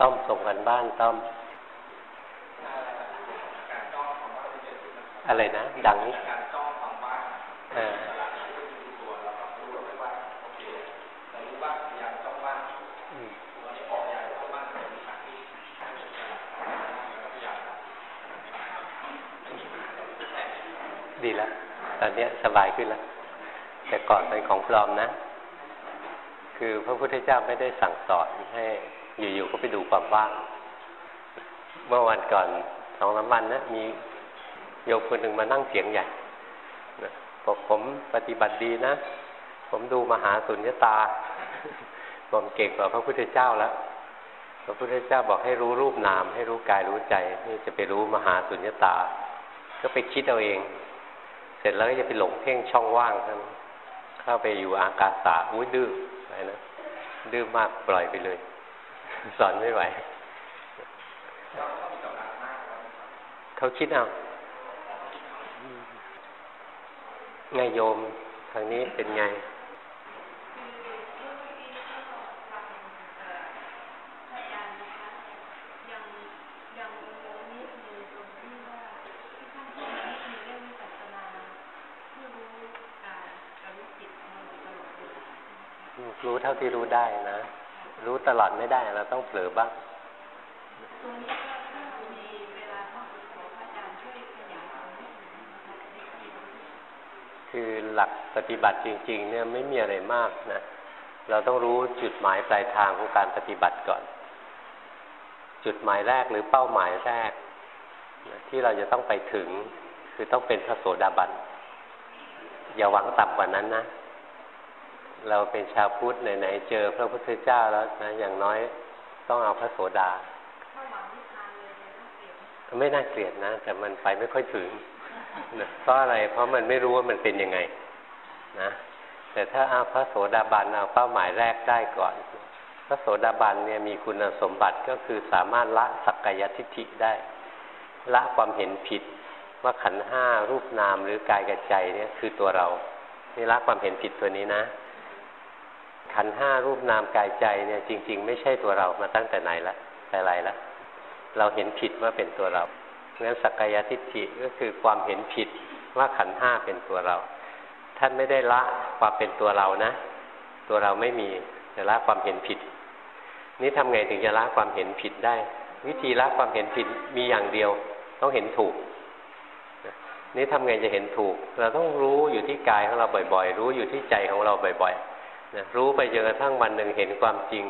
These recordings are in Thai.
ต้อมส่งกันบ้านต้อม อะไรนะ ดังนี้ดีแล้ว ตอนนี้สบายขึ้นแล้ว แต่ก่อนเป็นของปลอมนะ คือพระพุทธเจ้าไม่ได้สั่งสอนให้ อยู่ๆก็ไปดูความว่าง เมื่อวันก่อนสองสามวันนะมีโยมคนหนึ่งมานั่งเสียงใหญ่บอกผมปฏิบัติดีนะ ผมดูมหาสุญญตาผมเก่งกว่าพระพุทธเจ้าแล้วพระพุทธเจ้าบอกให้รู้รูปนาม ให้รู้กายรู้ใจนี่จะไปรู้มหาสุญญตา ก็ไปคิดเอาเอง เสร็จแล้วก็จะไปหลงเพ่งช่องว่างท่านเข้าไปอยู่อากาศาอุ้ยดื้ออะไรนะดื้อมากปล่อยไปเลย สอนไม่ไหวเขาคิดเอาไงโยมทางนี้เป็นไงรู้เท่าที่รู้ได้นะ รู้ตลอดไม่ได้เราต้องเผลอบ้างคือหลักปฏิบัติจริง ๆ เนี่ยไม่มีอะไรมากนะเราต้องรู้จุดหมายปลายทางของการปฏิบัติก่อน จุดหมายแรกหรือเป้าหมายแรก ที่เราจะต้องไปถึง คือต้องเป็นพระโสดาบันอย่าหวังต่ำกว่านั้นนะ เราเป็นชาวพุทธไหนๆเจอพระพุทธเจ้าแล้วนะอย่างน้อยต้องเอาพระโสดาไม่น่าเกลียดนะ แต่มันไปไม่ค่อยถึงเพราะอะไร เพราะมันไม่รู้ว่ามันเป็นยังไง นะ แต่ถ้าเอาพระโสดาบันเอาเป้าหมายแรกได้ก่อน พระโสดาบันเนี่ยมีคุณสมบัติก็คือสามารถละสักกายทิฏฐิได้ ละความเห็นผิดว่าขันห้ารูปนามหรือกายกับใจเนี่ยคือตัวเรานี่ละความเห็นผิดตัวนี้นะ ขันห้ารูปนามกายใจเนี่ยจริง ๆ ไม่ใช่ตัวเรามาตั้งแต่ไหนละแต่ไรละเราเห็นผิดว่าเป็นตัวเรางั้นสักกายทิฏฐิก็คือความเห็นผิดว่าขันห้าเป็นตัวเรา ท่านไม่ได้ละความเป็นตัวเรานะ ตัวเราไม่มีแต่ละความเห็นผิด นี่ทำไงถึงจะละความเห็นผิดได้ วิธีละความเห็นผิดมีอย่างเดียวต้องเห็นถูกนี่ทำไงจะเห็นถูก เราต้องรู้อยู่ที่กายของเราบ่อย ๆ รู้อยู่ที่ใจของเราบ่อย ๆ นะรู้ไปจนกระทั่งวันหนึ่งเห็นความจริง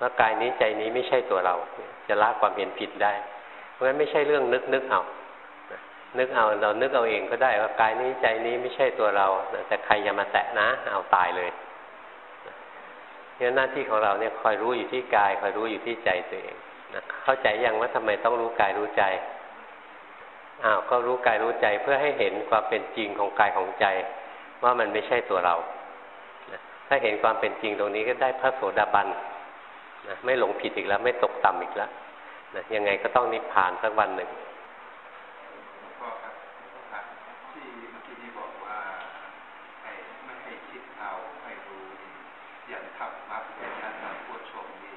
ว่ากายนี้ใจนี้ไม่ใช่ตัวเรา จะละความเห็นผิดได้ เพราะฉะนั้นไม่ใช่เรื่องนึกนึกเอานึกเอาเรานึกเอาเองก็ได้ว่ากายนี้ใจนี้ไม่ใช่ตัวเรา แต่ใครอย่ามาแตะนะ เอาตายเลยเนี่ยหน้าที่ของเราเนี่ยคอยรู้อยู่ที่กายคอยรู้อยู่ที่ใจตัวเองนะเข้าใจยังว่าทำไมต้องรู้กายรู้ใจอ้าวก็รู้กายรู้ใจเพื่อให้เห็นความเป็นจริงของกายของใจ ว่ามันไม่ใช่ตัวเรา ถ้าเห็นความเป็นจริงตรงนี้ก็ได้พระโสดาบันนะไม่หลงผิดอีกแล้ว ไม่ตกต่ำอีกแล้วนะยังไงก็ต้องนิพพานสักวันหนึ่งพ่อครับที่เมื่อกี้ที่บอกว่าให้ไม่ให้คิดเอาให้รู้อย่างทำมาเป็นการทำปวดชมนี่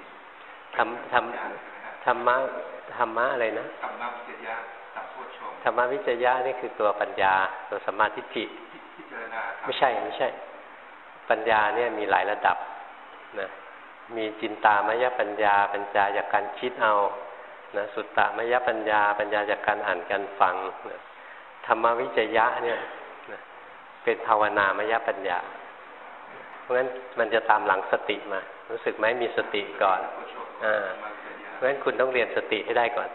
ทำทำธรรมะธรรมะอะไรนะธรรมะวิจยะสัมโพชธรรมะวิจยะนี่คือตัวปัญญาตัวสมาธิิไม่ใช่ไม่ใช่ ปัญญาเนี่ยมีหลายระดับนะมีจินตามยปัญญา ปัญญาจากการคิดเอานะสุตตามยปัญญา ปัญญาจากการอ่านการฟังนะธรรมวิจยะเนี่ยนะเป็นภาวนามยปัญญา เพราะฉะนั้นมันจะตามหลังสติมา รู้สึกไหมมีสติก่อนอ่าเพราะฉะนั้นคุณต้องเรียนสติให้ได้ก่อน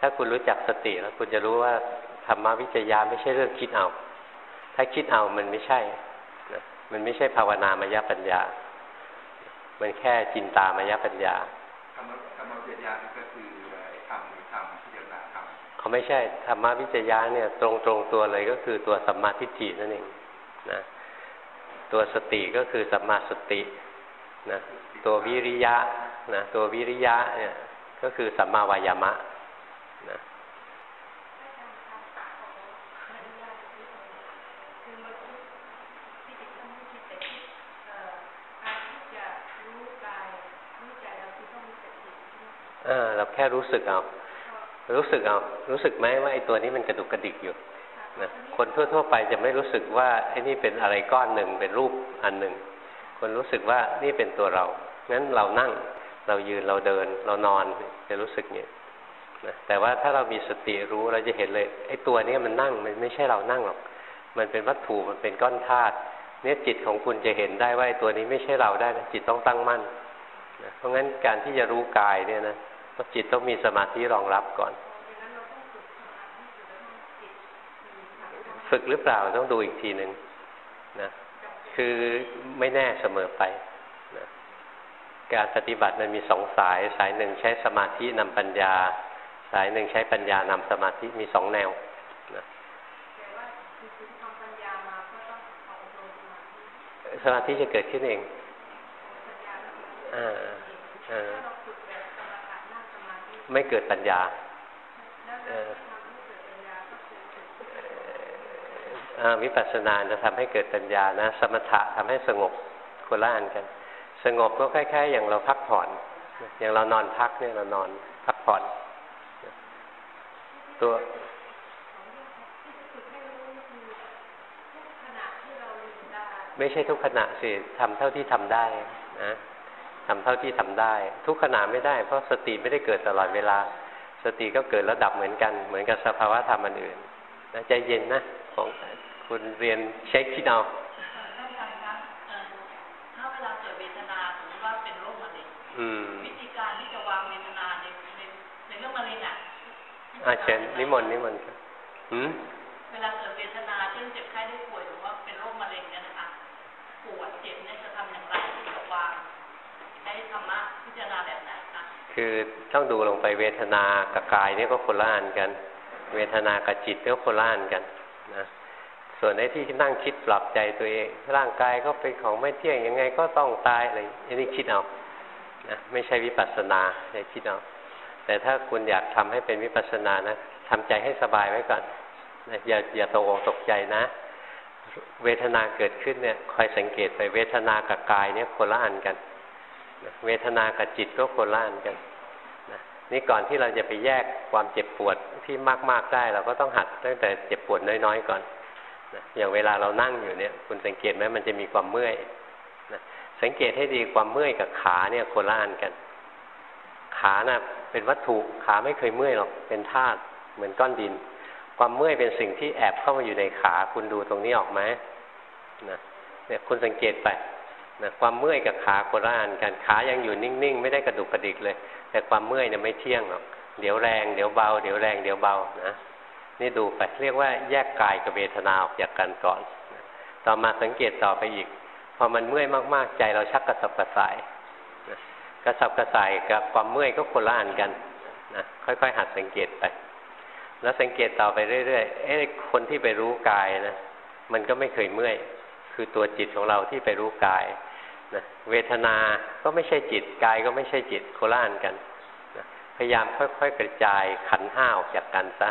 ถ้าคุณรู้จักสติแล้วคุณจะรู้ว่าธรรมวิจยาไม่ใช่เรื่องคิดเอา ถ้าคิดเอามันไม่ใช่ มันไม่ใช่ภาวนามยปัญญา มันแค่จินตามยปัญญาธรรมธรรมวิจยาก็คือเขาไม่ใช่ธรรมวิจยะเนี่ย ตรงตรงตัวเลยก็คือตัวสัมมาทิฏฐินั่นเองนะตัวสติก็คือสัมมาสตินะตัววิริยะนะตัววิริยะเนี่ยก็คือสัมมาวายามะนะ เออเรา แค่รู้สึกเอารู้สึกเอารู้สึกไหมว่าไอ้ตัวนี้มันกระดุกกระดิกอยู่นะคนทั่ว ๆ ไปจะไม่รู้สึกว่าไอ้นี่เป็นอะไรก้อนหนึ่งเป็นรูปอันหนึ่งคนรู้สึกว่านี่เป็นตัวเรางั้นเรานั่งเรายืนเราเดินเรานอนจะรู้สึกเนี่ยนะแต่ว่าถ้าเรามีสติรู้เราจะเห็นเลยไอ้ตัวนี้มันนั่งมันไม่ใช่เรานั่งหรอก มันเป็นวัตถุมันเป็นก้อนธาตุเนี่ยจิตของคุณจะเห็นได้ว่าตัวนี้ไม่ใช่เราได้นะจิตต้องตั้งมั่นนะเพราะงั้นการที่จะรู้กายเนี่ยนะ จิตต้องมีสมาธิรองรับก่อน ฝึกหรือเปล่าต้องดูอีกทีหนึ่งนะคือไม่แน่เสมอไปนะการปฏิบัติมันมีสองสาย สายหนึ่งใช้สมาธินำปัญญา สายหนึ่งใช้ปัญญานำสมาธิมีสองแนวนะสมาธิจะเกิดขึ้นเองอ่าอ่า ไม่เกิดปัญญาวิปัสสนาจะทำให้เกิดปัญญานะ สมถะทำให้สงบโคละอันกัน สงบก็คล้าย ๆ อย่างเราพักผ่อน อย่างเรานอนพักเนี่ยเรานอนพักผ่อน ตัวไม่ใช่ทุกขณะสิทำเท่าที่ทำได้นะ ทำเท่าที่ทำได้ ทุกขณะไม่ได้ เพราะสติไม่ได้เกิดตลอดเวลา สติก็เกิดแล้วดับเหมือนกัน เหมือนกับสภาวะธรรมอันอื่นนะใจเย็นนะของคุณเรียนเช็คคิดเอาถ้าเวลาเกิดเวทนาสมมติว่าเป็นโรคมะเร็งวิธีการที่จะวางเวทนาในในในเรื่องมะเร็งอะอาเชิญนิมนต์นิมนต์อืมเวลาเกิด คือต้องดูลงไปเวทนากับกายนี่ก็คนละอันกัน เวทนากับจิตก็คนละอันกันนะส่วนไอ้ที่นั่งคิดปรับใจตัวเอง ร่างกายก็เป็นของไม่เที่ยงยังไงก็ต้องตายอะไรอันนี้คิดเอานะไม่ใช่วิปัสสนาใช่คิดเอาแต่ถ้าคุณอยากทำให้เป็นวิปัสสนานะทำใจให้สบายไว้ก่อนนะอย่าอย่าตกอกตกใจนะ เวทนาเกิดขึ้นเนี่ยคอยสังเกตไปเวทนากับกายเนี่ยคนละอันกัน เวทนากับจิตก็คนละอันกันนะนี่ก่อนที่เราจะไปแยกความเจ็บปวดที่มาก ๆได้ เราก็ต้องหัดตั้งแต่เจ็บปวดน้อยๆก่อนอย่างเวลาเรานั่งอยู่เนี่ย คุณสังเกตไหมมันจะมีความเมื่อยนะสังเกตให้ดีความเมื่อยกับขาเนี่ยโคละอันกัน ขาน่ะเป็นวัตถุขาไม่เคยเมื่อยหรอกเป็นธาตุเหมือนก้อนดิน ความเมื่อยเป็นสิ่งที่แอบเข้ามาอยู่ในขา คุณดูตรงนี้ออกไหมนะเนี่ยคุณสังเกตไป นะความเมื่อยกับขาโคละอันกันขายังอยู่นิ่งๆ ไม่ได้กระดุกกระดิกเลย แต่ความเมื่อยเนี่ยไม่เที่ยงหรอกเดี๋ยวแรงเดี๋ยวเบาเดี๋ยวแรงเดี๋ยวเบานะนี่ดูไปเรียกว่าแยกกายกับเวทนาออกจากกันก่อน ต่อมาสังเกตต่อไปอีก พอมันเมื่อยมากๆ ใจเราชักกระสับกระส่ายกระสับกระส่ายกับความเมื่อยก็คนละอันกันนะค่อยๆ หัดสังเกตไป แล้วสังเกตต่อไปเรื่อยๆเอ้คนที่ไปรู้กายนะมันก็ไม่เคยเมื่อย คือตัวจิตของเราที่ไปรู้กายนะเวทนาก็ไม่ใช่จิตกายก็ไม่ใช่จิตโคละอันกันนะพยายามค่อยๆกระจายขันห้าออกจากกันซะ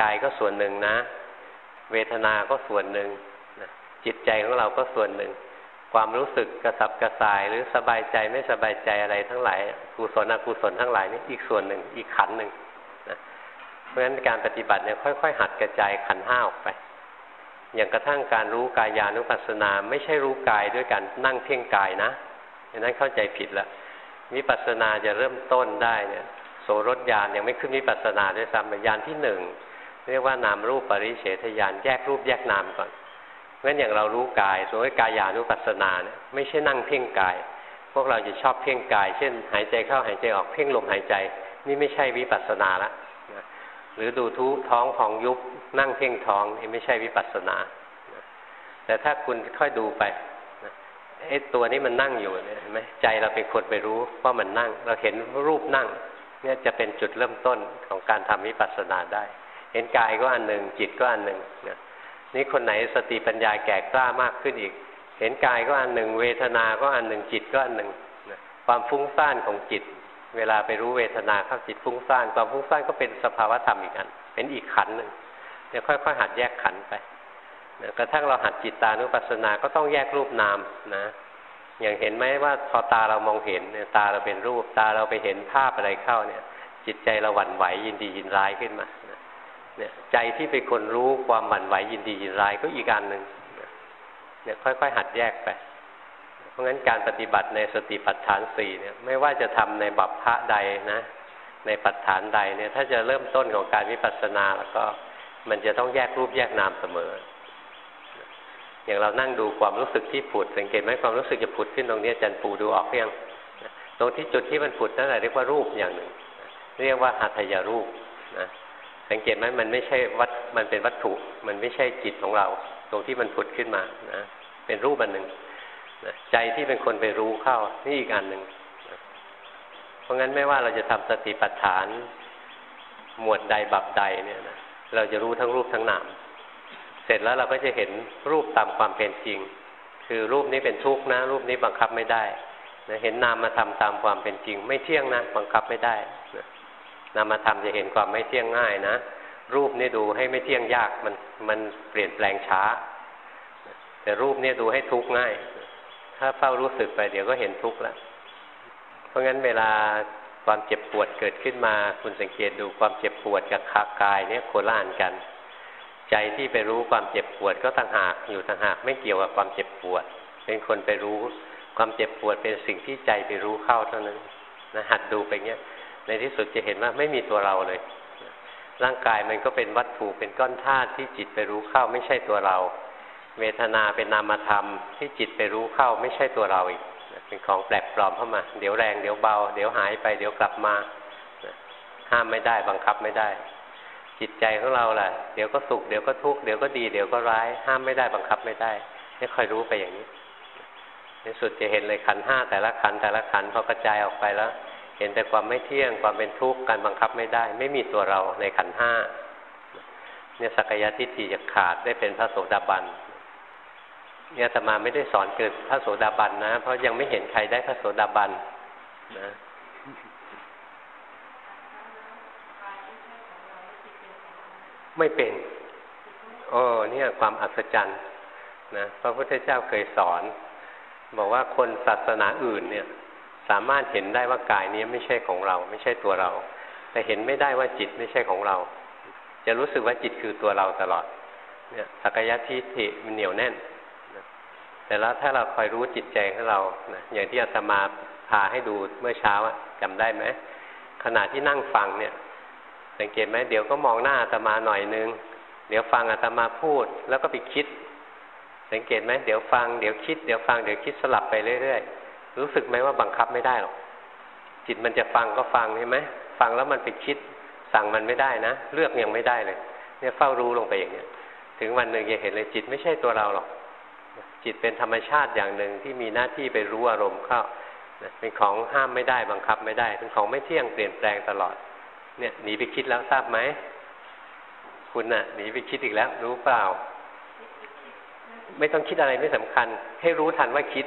กายก็ส่วนหนึ่งนะ เวทนาก็ส่วนหนึ่งจิตใจของเราก็ส่วนหนึ่ง ความรู้สึกกระสับกระส่ายหรือสบายใจไม่สบายใจอะไรทั้งหลายกุศลอกุศลทั้งหลายนี่อีกส่วนหนึ่งอีกขันหนึ่งนะเพราะฉะนั้นการปฏิบัติเนี่ยค่อย ๆ หัดกระจายขันห้าออกไป อย่างกระทั่งการรู้กายานุปัสสนา ไม่ใช่รู้กายด้วยการนั่งเพ่งกายนะดังนั้นเข้าใจผิดแล้ววิปัสสนาจะเริ่มต้นได้เนี่ยโสรถญาณยังไม่ขึ้นวิปัสสนาด้วยซ้ำญาณที่หนึ่งเรียกว่านามรูปปริเฉทญาณแยกรูปแยกนามก่อนงั้นอย่างเรารู้กายสมมติกายานุปัสสนาเนี่ยไม่ใช่นั่งเพ่งกาย พวกเราจะชอบเพ่งกาย เช่น หายใจเข้าหายใจออกเพ่งลมหายใจ นี่ไม่ใช่วิปัสสนาละ หรือดูทุท้องของยุบนั่งเพ่งท้องนี่ไม่ใช่วิปัสสนา แต่ถ้าคุณค่อยดูไปไอ้ตัวนี้มันนั่งอยู่เนี่ยเห็นไหมใจเราเป็นคนไปรู้ว่ามันนั่ง เราเห็นรูปนั่ง เนี่ยจะเป็นจุดเริ่มต้นของการทำวิปัสสนาได้ เห็นกายก็อันหนึ่งจิตก็อันหนึ่งนะนี่คนไหนสติปัญญาแก่กล้ามากขึ้นอีก เห็นกายก็อันหนึ่ง เวทนา ก็อันหนึ่งจิตก็อันหนึ่งนะความฟุ้งซ่านของจิต เวลาไปรู้เวทนาเข้าจิตฟุ้งซ่านความฟุ้งซ่านก็เป็นสภาวะธรรมอีกอัน เป็นอีกขันหนึ่งเนี่ยค่อยๆหัดแยกขันไปนะกระทั่งเราหัดจิตตานุปัสสนาก็ต้องแยกรูปนามนะอย่างเห็นไหมว่าพอตาเรามองเห็นเนี่ยตาเราเป็นรูปตาเราไปเห็นภาพอะไรเข้าเนี่ย จิตใจเราหวั่นไหวยินดียินร้ายขึ้นมาเนี่ยใจที่เป็นคนรู้ความหวั่นไหวยินดียินร้ายก็อีกอันหนึ่งเนี่ยค่อยๆหัดแยกไป เพราะงั้นการปฏิบัติในสติปัฏฐานสี่เนี่ยไม่ว่าจะทำในบัพพะใดนะ ในปัฏฐานใดเนี่ย ถ้าจะเริ่มต้นของการวิปัสสนาแล้วก็มันจะต้องแยกรูปแยกนามเสมอ อย่างเรานั่งดูความรู้สึกที่ผุด สังเกตไหมความรู้สึกจะผุดขึ้นตรงนี้จันปูดูออกเพียงตรงที่จุดที่มันผุดนั่นแหละเรียกว่ารูปอย่างหนึ่ง เรียกว่าหัตถยรูปนะสังเกตไหมมันไม่ใช่วัตมันเป็นวัตถุ มันไม่ใช่จิตของเรา ตรงที่มันผุดขึ้นมานะเป็นรูปอันหนึ่ง ใจที่เป็นคนไปรู้เข้า นี่อีกอันหนึ่งเพราะงั้นไม่ว่าเราจะทำสติปัฏฐาน หมวดใดบับใดเนี่ยนะเราจะรู้ทั้งรูปทั้งนามเสร็จแล้วเราก็จะเห็นรูปตามความเป็นจริง คือรูปนี้เป็นทุกข์นะ รูปนี้บังคับไม่ได้นะเห็นนามมาทำตามความเป็นจริง ไม่เที่ยงนะบังคับไม่ได้นะนามธรรมจะเห็นความไม่เที่ยงง่ายนะ รูปนี่ดูให้ไม่เที่ยงยากมันมันเปลี่ยนแปลงช้า แต่รูปนี่ดูให้ทุกข์ง่าย ถ้าเฝ้ารู้สึกไปเดี๋ยวก็เห็นทุกข์แล้วเพราะงั้นเวลาความเจ็บปวดเกิดขึ้นมา คุณสังเกตดูความเจ็บปวดกับขากายเนี่ยโคล่านกัน ใจที่ไปรู้ความเจ็บปวดก็ต่างหากอยู่ต่างหากไม่เกี่ยวกับความเจ็บปวด เป็นคนไปรู้ความเจ็บปวดเป็นสิ่งที่ใจไปรู้เข้าเท่านั้นนะหัดดูไปเงี้ยในที่สุดจะเห็นว่าไม่มีตัวเราเลย ร่างกายมันก็เป็นวัตถุเป็นก้อนธาตุที่จิตไปรู้เข้าไม่ใช่ตัวเรา เวทนาเป็นนามธรรมที่จิตไปรู้เข้าไม่ใช่ตัวเราอีกเป็นของแปลกปลอมเข้ามา เดี๋ยวแรงเดี๋ยวเบา เดี๋ยวหายไป เดี๋ยวกลับมาห้ามไม่ได้บังคับไม่ได้ จิตใจของเราแหละเดี๋ยวก็สุขเดี๋ยวก็ทุกข์เดี๋ยวก็ดีเดี๋ยวก็ร้ายห้ามไม่ได้บังคับไม่ได้ให้คอยรู้ไปอย่างนี้ในสุดจะเห็นเลยขันห้าแต่ละขันแต่ละขันพอกระจายออกไปแล้ว เห็นแต่ความไม่เที่ยงความเป็นทุกข์การบังคับไม่ได้ ไม่มีตัวเราในขันห้าเนี่ยสักยะทิฏฐิจะขาดได้เป็นพระโสดาบันเนี่ยธรรมาไม่ได้สอนเกิดพระโสดาบันนะ เพราะยังไม่เห็นใครได้พระโสดาบันนะไม่เป็นโอ้เนี่ยความอัศจรรย์นะพระพุทธเจ้าเคยสอน บอกว่าคนศาสนาอื่นเนี่ย สามารถเห็นได้ว่ากายนี้ไม่ใช่ของเรา ไม่ใช่ตัวเรา แต่เห็นไม่ได้ว่าจิตไม่ใช่ของเรา จะรู้สึกว่าจิตคือตัวเราตลอด เนี่ยสักยะทิฏฐิมันเหนียวแน่น แต่แล้วถ้าเราคอยรู้จิตใจของเรานะอย่างที่อาตมาพาให้ดูเมื่อเช้าจำได้ไหมขณะที่นั่งฟังเนี่ย สังเกตไหมเดี๋ยวก็มองหน้าอาตมาหน่อยนึง เดี๋ยวฟังอาตมาพูด แล้วก็ไปคิด สังเกตไหมเดี๋ยวฟังเดี๋ยวคิดเดี๋ยวฟังเดี๋ยวคิดสลับไปเรื่อยๆรู้สึกไหมว่าบังคับไม่ได้หรอกจิตมันจะฟังก็ฟังใช่ไหมฟังแล้วมันไปคิด สั่งมันไม่ได้นะ เลือกยังไม่ได้เลย เนี่ยเฝ้ารู้ลงไปอย่างเนี้ย ถึงวันหนึ่งจะเห็นเลยจิตไม่ใช่ตัวเราหรอก จิตเป็นธรรมชาติอย่างหนึ่งที่มีหน้าที่ไปรู้อารมณ์เข้าเป็นของห้ามไม่ได้บังคับไม่ได้ เป็นของไม่เที่ยงเปลี่ยนแปลงตลอด เนี่ยหนีไปคิดแล้วทราบไหมคุณน่ะหนีไปคิดอีกแล้ว รู้เปล่า ไม่ต้องคิดอะไรไม่สำคัญ ให้รู้ทันว่าคิด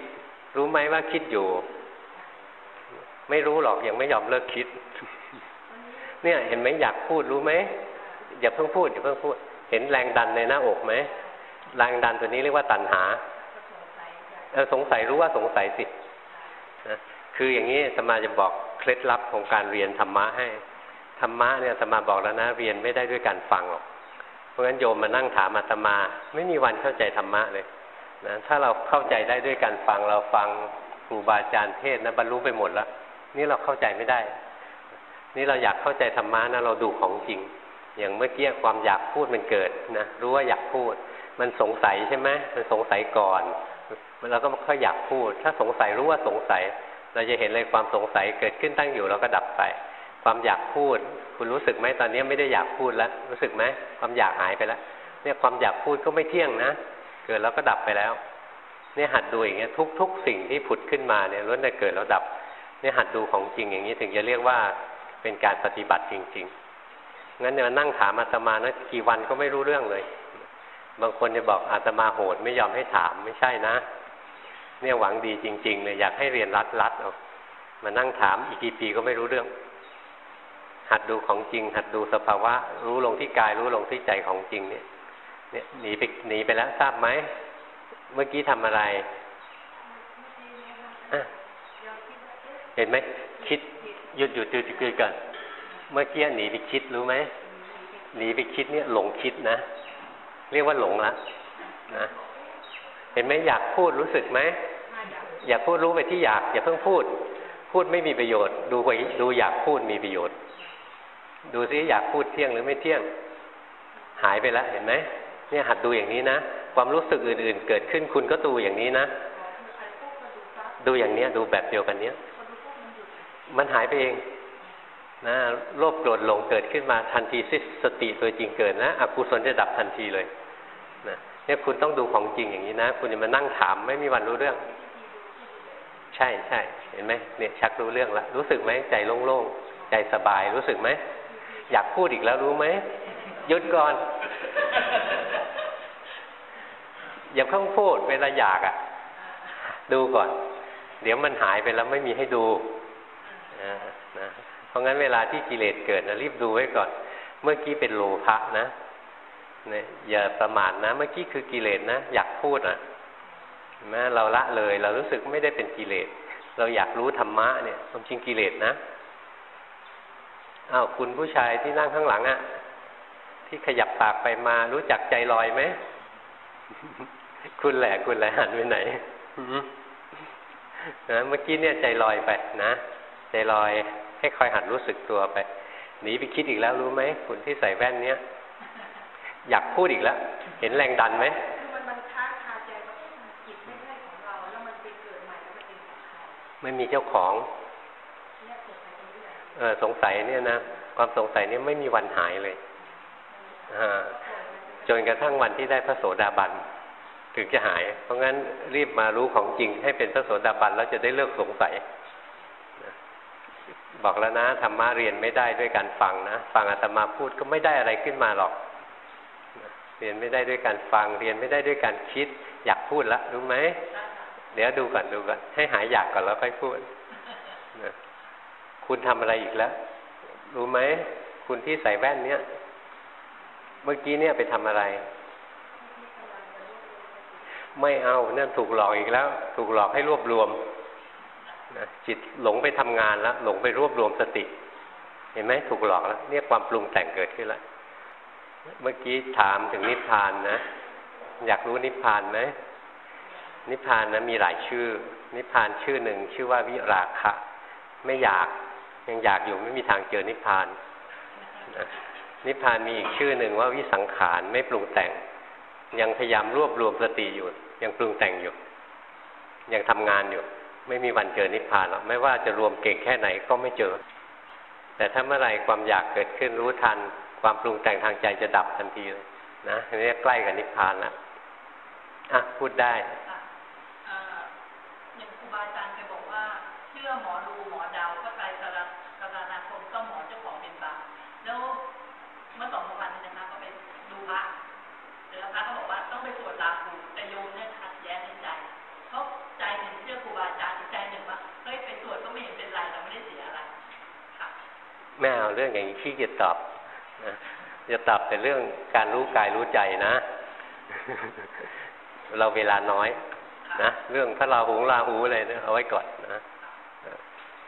รู้ไหมว่าคิดอยู่ ไม่รู้หรอกยังไม่ยอมเลิกคิด เนี่ยเห็นไหมอยากพูดรู้ไหมอย่าเพิ่งพูดอย่าเพิ่งพูด เห็นแรงดันในหน้าอกไหมแรงดันตัวนี้เรียกว่าตัณหา เออสงสัยรู้ว่าสงสัยสินะคืออย่างนี้สมาจะบอกเคล็ดลับของการเรียนธรรมะให้ธรรมะเนี่ยสมาบอกแล้วนะเรียนไม่ได้ด้วยการฟังหรอก เพราะงั้นโยมมานั่งถามอาตมา ไม่มีวันเข้าใจธรรมะเลยนะถ้าเราเข้าใจได้ด้วยการฟังเราฟังครูบาอาจารย์เทศนะบรรลุไปหมดแล้วนี่เราเข้าใจไม่ได้ นี่เราอยากเข้าใจธรรมะนะเราดูของจริง อย่างเมื่อกี้ความอยากพูดมันเกิดนะรู้ว่าอยากพูด มันสงสัยใช่ไหมมันสงสัยก่อน เราก็ค่อยอยากพูด ถ้าสงสัยรู้ว่าสงสัย เราจะเห็นเลยความสงสัยเกิดขึ้นตั้งอยู่เราก็ดับไป ความอยากพูด คุณรู้สึกไหมตอนนี้ไม่ได้อยากพูดแล้ว รู้สึกไหมความอยากหายไปแล้ว เนี่ยความอยากพูดก็ไม่เที่ยงนะ เกิดแล้วก็ดับไปแล้ว เนี่ยหัดดูอย่างเงี้ยทุก ๆ สิ่งที่ผุดขึ้นมาเนี่ยล้วนแต่เกิดแล้วดับ เนี่ยหัดดูของจริงอย่างนี้ถึงจะเรียกว่าเป็นการปฏิบัติจริง ๆ งั้นเนี่ยนั่งถามอาตมานะกี่วันก็ไม่รู้เรื่องเลยบางคนจะบอกอาตมาโหดไม่ยอมให้ถามไม่ใช่นะ เนี่ยหวังดีจริง ๆ เลยอยากให้เรียนรัดรัดเอามานั่งถามอีกกี่ปีก็ไม่รู้เรื่อง หัดดูของจริง หัดดูสภาวะ รู้ลงที่กาย รู้ลงที่ใจของจริงเนี่ย เนี่ยหนีไปหนีไปแล้วทราบไหมเมื่อกี้ทำอะไรเห็นไหมคิดหยุดหยุดหยุดหยุดก่อนเมื่อกี้หนีไปคิดรู้ไหมหนีไปคิดเนี่ยหลงคิดนะ เรียกว่าหลงละนะ เห็นไหมอยากพูดรู้สึกไหมอยากพูดรู้ไปที่อยาก อย่าเพิ่งพูด พูดไม่มีประโยชน์ ดูไปดูอยากพูดมีประโยชน์ ดูซิอยากพูดเที่ยงหรือไม่เที่ยง หายไปแล้วเห็นไหมเนี่ยหัดดูอย่างนี้นะ ความรู้สึกอื่น ๆ เกิดขึ้นคุณก็ดูอย่างนี้นะ ดูอย่างเนี้ย ดูแบบเดียวกันเนี้ย มันหายไปเองนะโลภโกรธหลงเกิดขึ้นมาทันทีสิสติตัวจริงเกิดนะอกุศลจะดับทันทีเลยนะ เนี่ยคุณต้องดูของจริงอย่างนี้นะ คุณจะมานั่งถามไม่มีวันรู้เรื่อง ใช่ใช่เห็นไหมเนี่ยชักรู้เรื่องและรู้สึกไหมใจโล่งๆใจสบายรู้สึกไหมอยากพูดอีกแล้วรู้ไหมหยุดก่อน อย่าเพิ่งพูดเวลาอยากอะ่ะ ดูก่อน เดี๋ยวมันหายไปแล้วไม่มีให้ดูนะเพราะงั้นเวลาที่กิเลสเกิดนะรีบดูไว้ก่อน เมื่อกี้เป็นโลภะนะ เนี่ยอย่าประมาทนะ เมื่อกี้คือกิเลสนะ อยากพูดอะนะเราละเลย เรารู้สึกไม่ได้เป็นกิเลส เราอยากรู้ธรรมะเนี่ยความจริงกิเลสนะอ้าวคุณผู้ชายที่นั่งข้างหลังอะ่ะ ที่ขยับปากไปมารู้จักใจลอยไหมคุณแหละคุณแหละหันไปไหนนะเมื่อกี้เนี่ยใจลอยไปนะใจลอยให้คอยหัดรู้สึกตัวไปหนีไปคิดอีกแล้วรู้ไหมคุณที่ใส่แว่นเนี้ย อยากพูดอีกแล้ว เห็นแรงดันไหมคือมันมันค้าคาใจว่าจิตไม่ใช่ของเราแล้วมันไปเกิดใหม่แล้วมันเป็นของใครไม่มีเจ้าของ เออสงสัยเนี่ยนะ ความสงสัยเนี่ยไม่มีวันหายเลยอ่าจนกระทั่งวันที่ได้พระโสดาบันถึงจะหาย เพราะงั้นรีบมารู้ของจริงให้เป็นพระโสดาบันแล้วจะได้เลิกสงสัย บอกแล้วนะธรรมะเรียนไม่ได้ด้วยการฟังนะ ฟังอาตมาพูดก็ไม่ได้อะไรขึ้นมาหรอก เรียนไม่ได้ด้วยการฟัง เรียนไม่ได้ด้วยการคิด อยากพูดละรู้ไหม เดี๋ยวดูก่อนดูก่อน ให้หายอยากก่อนแล้วค่อยพูดคุณทำอะไรอีกแล้ว รู้ไหม คุณที่ใส่แว่นเนี้ยเมื่อกี้เนี่ยไปทำอะไร ไม่เอานั่นถูกหลอกอีกแล้ว ถูกหลอกให้รวบรวมนะจิตหลงไปทำงานแล้ว หลงไปรวบรวมสติ เห็นไหมถูกหลอกแล้วเนี่ยความปรุงแต่งเกิดขึ้นแล้ว เมื่อกี้ถามถึงนิพพานนะ อยากรู้นิพพานไหมนิพพานนะมีหลายชื่อ นิพพานชื่อหนึ่งชื่อว่าวิราคะ ไม่อยากยังอยากอยู่ไม่มีทางเจอนิพพานนิพพานมีอีกชื่อหนึ่งว่าวิสังขารไม่ปรุงแต่ง ยังพยายามรวบรวมสติอยู่ ยังปรุงแต่งอยู่ ยังทำงานอยู่ ไม่มีวันเจอนิพพานหรอกไม่ว่าจะรวมเก่งแค่ไหนก็ไม่เจอ แต่ถ้าเมื่อไรความอยากเกิดขึ้นรู้ทัน ความปรุงแต่งทางใจจะดับทันทีเลยนะนี่ใกล้กับนิพพานแล้วอะพูดได้อย่างครูบาอาจารย์แกบอกว่าเชื่อหมอดูหมอเดาก็ใจสารสารนาคมก็หมอเจ้าของเป็นบาแล้วเมื่อสองวันนี้นะคะก็ไปดูพระเดี๋ยวพระก็บอกว่าต้องไปสวดลาหูแต่โยมเนี่ยขัดแย้งในใจเขาใจหนึ่งเชื่อครูบาอาจารย์ใจหนึ่งว่าเฮ้ยไปสวดก็ไม่เห็นเป็นไรเราไม่ได้เสียอะไรค่ะแม่เอาเรื่องอย่างนี้ขี้เกียจตอบนะ จะตอบแต่เรื่องการรู้กายรู้ใจนะ เราเวลาน้อยนะเรื่องพระราหูลาหูอะไรเนี่ยเอาไว้ก่อนนะ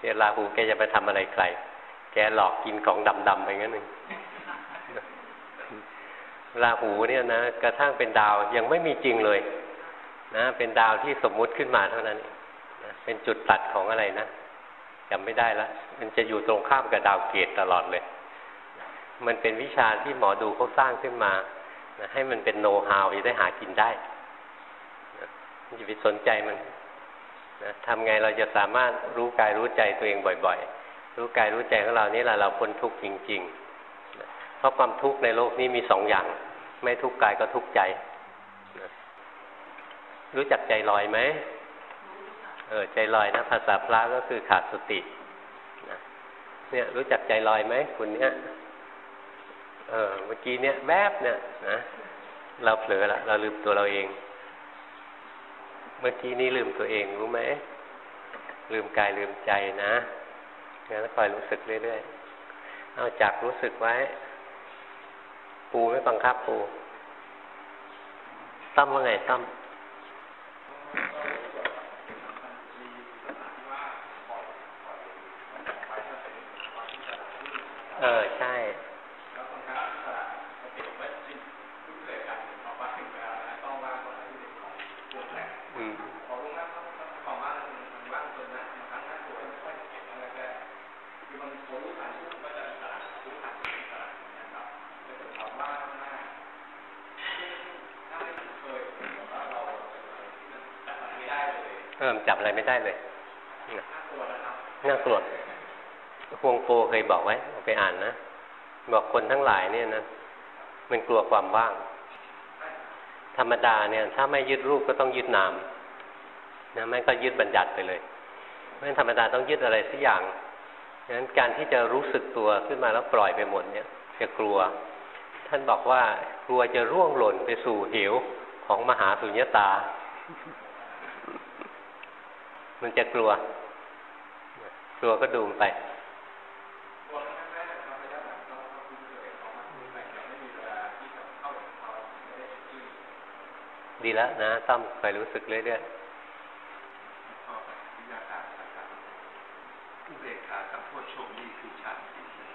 เวลาหูแกจะไปทำอะไรใคร แกหลอกกินของดำๆไปงั้นหนึ่งราหูเนี่ยนะกระทั่งเป็นดาวยังไม่มีจริงเลย นะ เป็นดาวที่สมมุติขึ้นมาเท่านั้นเองนะเป็นจุดตัดของอะไรนะจำไม่ได้ละมันจะอยู่ตรงข้ามกับดาวเกตตลอดเลย มันเป็นวิชาที่หมอดูเขาสร้างขึ้นมานะให้มันเป็นโน้ตฮาวจะได้หากินได้นะอย่าไปสนใจมันนะทำไงเราจะสามารถรู้กายรู้ใจตัวเองบ่อยๆ รู้กายรู้ใจของเรานี่แหละเราพ้นทุกข์จริงๆ เพราะความทุกข์ในโลกนี้มีสองอย่าง ไม่ทุกข์กายก็ทุกข์ใจ รู้จักใจลอยไหมเออใจลอยนะภาษาพระก็คือขาดสติเนี่ยรู้จักใจลอยไหมคุณเนี้ย เมื่อกี้เนี่ยแวบเนี่ยนะเราเผลอละเราลืมตัวเราเอง เมื่อกี้นี้ลืมตัวเองรู้ไหมลืมกายลืมใจนะงั้นคอยรู้สึกเรื่อยๆเอาจักรู้สึกไว้ ปูไม่บังคับปูตั้มว่าไงตั้มเออ ใช่ เลยเออจับอะไรไม่ได้เลยน่ากลัวนะครับน่ากลัวฮวงโปเคยบอกไว้เอาไปอ่านนะ บอกคนทั้งหลายเนี่ยนะมันกลัวความว่าง ธรรมดาเนี่ย ถ้าไม่ยึดรูปก็ต้องยึดนามนะไม่ก็ยึดบัญญัติไปเลยเพราะฉะนั้นธรรมดาต้องยึดอะไรสักอย่างดังนั้นการที่จะรู้สึกตัวขึ้นมาแล้วปล่อยไปหมดเนี่ย จะกลัว ท่านบอกว่ากลัวจะร่วงหล่นไปสู่เหวของมหาสุญญตา มันจะกลัว กลัวก็ดูมไปดีแล้วนะต้อมคอยรู้สึกเรื่อย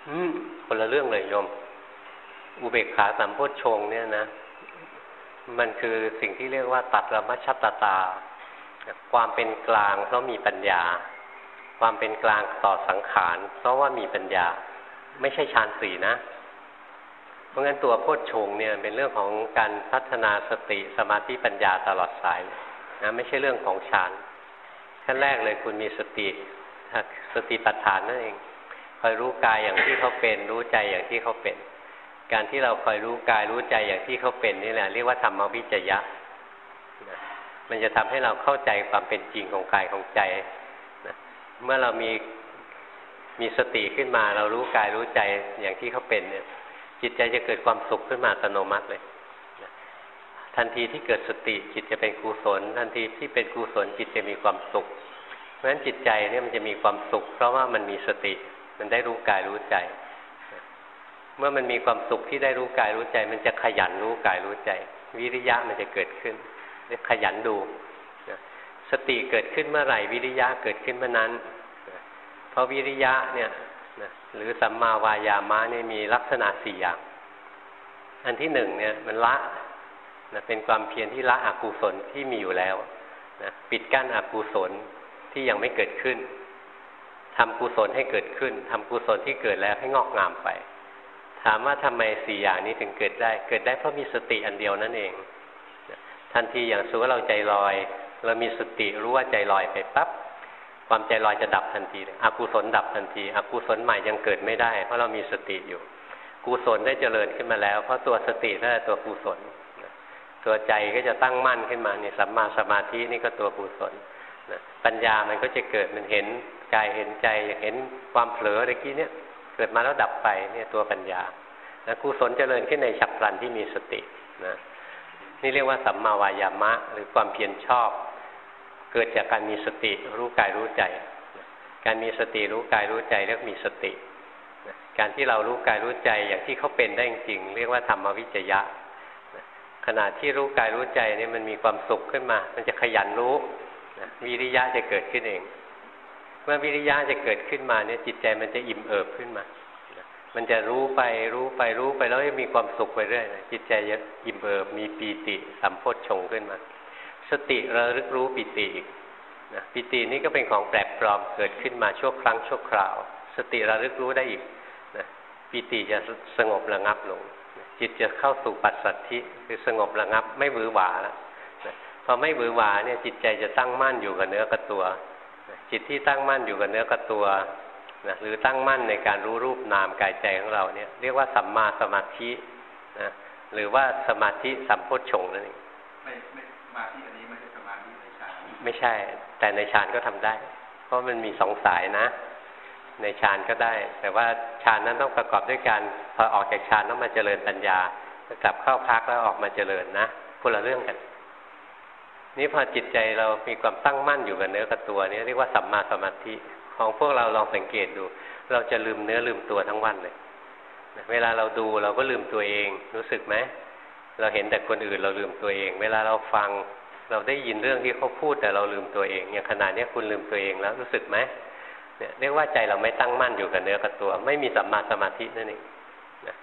อืมคนละเรื่องเลยโยม อุเบกขาสามโพชฌงเนี่ยนะ มันคือสิ่งที่เรียกว่าตัดระมัชตตา ความเป็นกลางเพราะมีปัญญา ความเป็นกลางต่อสังขาร เพราะว่ามีปัญญา ไม่ใช่ฌานสี่นะ เพราะงั้นตัวโพชฌงเนี่ยเป็นเรื่องของการพัฒนาสติสมาธิปัญญาตลอดสายนะไม่ใช่เรื่องของฌานขั้นแรกเลยคุณมีสติสติปัฏฐานนั่นเองคอยรู้กายอย่างที่เขาเป็น รู้ใจอย่างที่เขาเป็น การที่เราคอยรู้กายรู้ใจอย่างที่เขาเป็นนี่แหละเรียกว่าธรรมวิจยะ มันจะทำให้เราเข้าใจความเป็นจริงของกายของใจนะเมื่อเรามีมีสติขึ้นมา เรารู้กายรู้ใจอย่างที่เขาเป็นเนี่ย จิตใจจะเกิดความสุขขึ้นมาอัตโนมัติเลยทันทีที่เกิดสติจิตจะเป็นกุศล ทันทีที่เป็นกุศลจิตจะมีความสุข เพราะฉะนั้นจิตใจเนี่ยมันจะมีความสุข เพราะว่ามันมีสติ มันได้รู้กายรู้ใจ เมื่อมันมีความสุขที่ได้รู้กายรู้ใจ มันจะขยันรู้กายรู้ใจ วิริยะมันจะเกิดขึ้น ขยันดูสติเกิดขึ้นเมื่อไหร่วิริยะเกิดขึ้นเมื่อนั้นเพราะวิริยะเนี่ยหรือสัมมาวายามะเนี่ยมีลักษณะสี่อย่าง อันที่หนึ่งเนี่ยมันละนะเป็นความเพียรที่ละอกุศลที่มีอยู่แล้วนะปิดกั้นอกุศลที่ยังไม่เกิดขึ้นทำกุศลให้เกิดขึ้นทำกุศลที่เกิดแล้วให้งอกงามไป ถามว่าทำไมสี่อย่างนี้ถึงเกิดได้ เกิดได้เพราะมีสติอันเดียวนั่นเอง ทันทีอย่างสมมติเราใจลอย เรามีสติรู้ว่าใจลอยไปปั๊บความใจลอยจะดับทันทีอกุศลดับทันทีอกุศลใหม่ยังเกิดไม่ได้ เพราะเรามีสติอยู่ กุศลได้เจริญขึ้นมาแล้ว เพราะตัวสตินั่นแหละตัวกุศลตัวใจก็จะตั้งมั่นขึ้นมาเนี่ยสัมมาสมาธินี่ก็ตัวกุศลนปัญญามันก็จะเกิดมันเห็นกายเห็นใจเห็นความเผลอเมื่อกี้เนี่ยเกิดมาแล้วดับไปเนี่ยตัวปัญญานะกุศลเจริญขึ้นในฉับพลันที่มีสตินะ นี่เรียกว่าสัมมาวายามะ หรือความเพียรชอบ เกิดจากการมีสติรู้กายรู้ใจ การมีสติรู้กายรู้ใจเรียกมีสติ การที่เรารู้กายรู้ใจอย่างที่เขาเป็นได้จริง เรียกว่าธรรมวิจยะขณะที่รู้กายรู้ใจนี่มันมีความสุขขึ้นมา มันจะขยันรู้วิริยะจะเกิดขึ้นเอง เมื่อวิริยะจะเกิดขึ้นมาเนี่ยจิตใจมันจะอิ่มเอิบขึ้นมา มันจะรู้ไปรู้ไปรู้ไปแล้วจะมีความสุขไปเรื่อยจิตใจจะอิ่มเอิบมีปีติสัมโพชฌงขึ้นมา สติระลึกรู้ปิติอีกนะปิตินี่ก็เป็นของแปลกปลอมเกิดขึ้นมาชั่วครั้งชั่วคราว สติระลึกรู้ได้อีกนะปิติจะสงบระงับลง จิตจะเข้าสู่ปัสสัทธิคือสงบระงับไม่หวือหวาแล้วนะพอไม่หวือหวาเนี่ยจิตใจจะตั้งมั่นอยู่กับเนื้อกับตัว จิตที่ตั้งมั่นอยู่กับเนื้อกับตัว นะหรือตั้งมั่นในการรู้รูปนามกายใจของเราเนี่ยเรียกว่าสัมมาสมาธินะหรือว่าสมาธิสัมโพชฌงค์นั่นเองไม่ไม่สมาธิอันนี้ไม่ใช่สมาธิในฌานไม่ใช่ แต่ในฌานก็ทำได้ เพราะมันมีสองสายนะ ในฌานก็ได้ แต่ว่าฌานนั้นต้องประกอบด้วยการพอออกจากฌานต้องมาเจริญปัญญาก็กลับเข้าพักแล้วออกมาเจริญนะคนละเรื่องกัน นี่พอจิตใจเรามีความตั้งมั่นอยู่กับเนื้อกับตัวนี่เรียกว่าสัมมาสมาธิ ของพวกเราลองสังเกตดู เราจะลืมเนื้อลืมตัวทั้งวันเลยเวลาเราดูเราก็ลืมตัวเอง รู้สึกไหมเราเห็นแต่คนอื่นเราลืมตัวเอง เวลาเราฟังเราได้ยินเรื่องที่เขาพูดแต่เราลืมตัวเองอย่างขนาดนี้คุณลืมตัวเองแล้วรู้สึกไหมเนี่ยเรียกว่าใจเราไม่ตั้งมั่นอยู่กับเนื้อกับตัว ไม่มีสัมมาสมาธินั่นเองนะ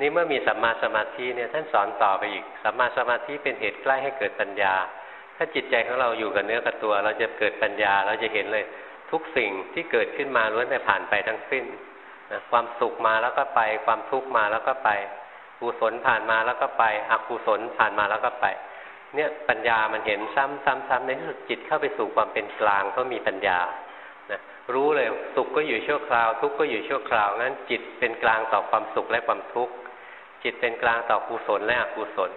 นี่เมื่อมีสัมมาสมาธิเนี่ยท่านสอนต่อไปอีกสัมมาสมาธิเป็นเหตุใกล้ให้เกิดปัญญา ถ้าจิตใจของเราอยู่กับเนื้อกับตัว เราจะเกิดปัญญาเราจะเห็นเลย ทุกสิ่งที่เกิดขึ้นมาล้วนแต่ผ่านไปทั้งสิ้นนะความสุขมาแล้วก็ไป ความทุกข์มาแล้วก็ไป กุศลผ่านมาแล้วก็ไปอกุศลผ่านมาแล้วก็ไป เนี่ยปัญญามันเห็นซ้ำซ้ำซ้ำในที่สุดจิตเข้าไปสู่ความเป็นกลางเพราะมีปัญญานะรู้เลยสุขก็อยู่ชั่วคราว ทุกข์ก็อยู่ชั่วคราวงั้นจิตเป็นกลางต่อความสุขและความทุกข์จิตเป็นกลางต่อกุศลและอกุศล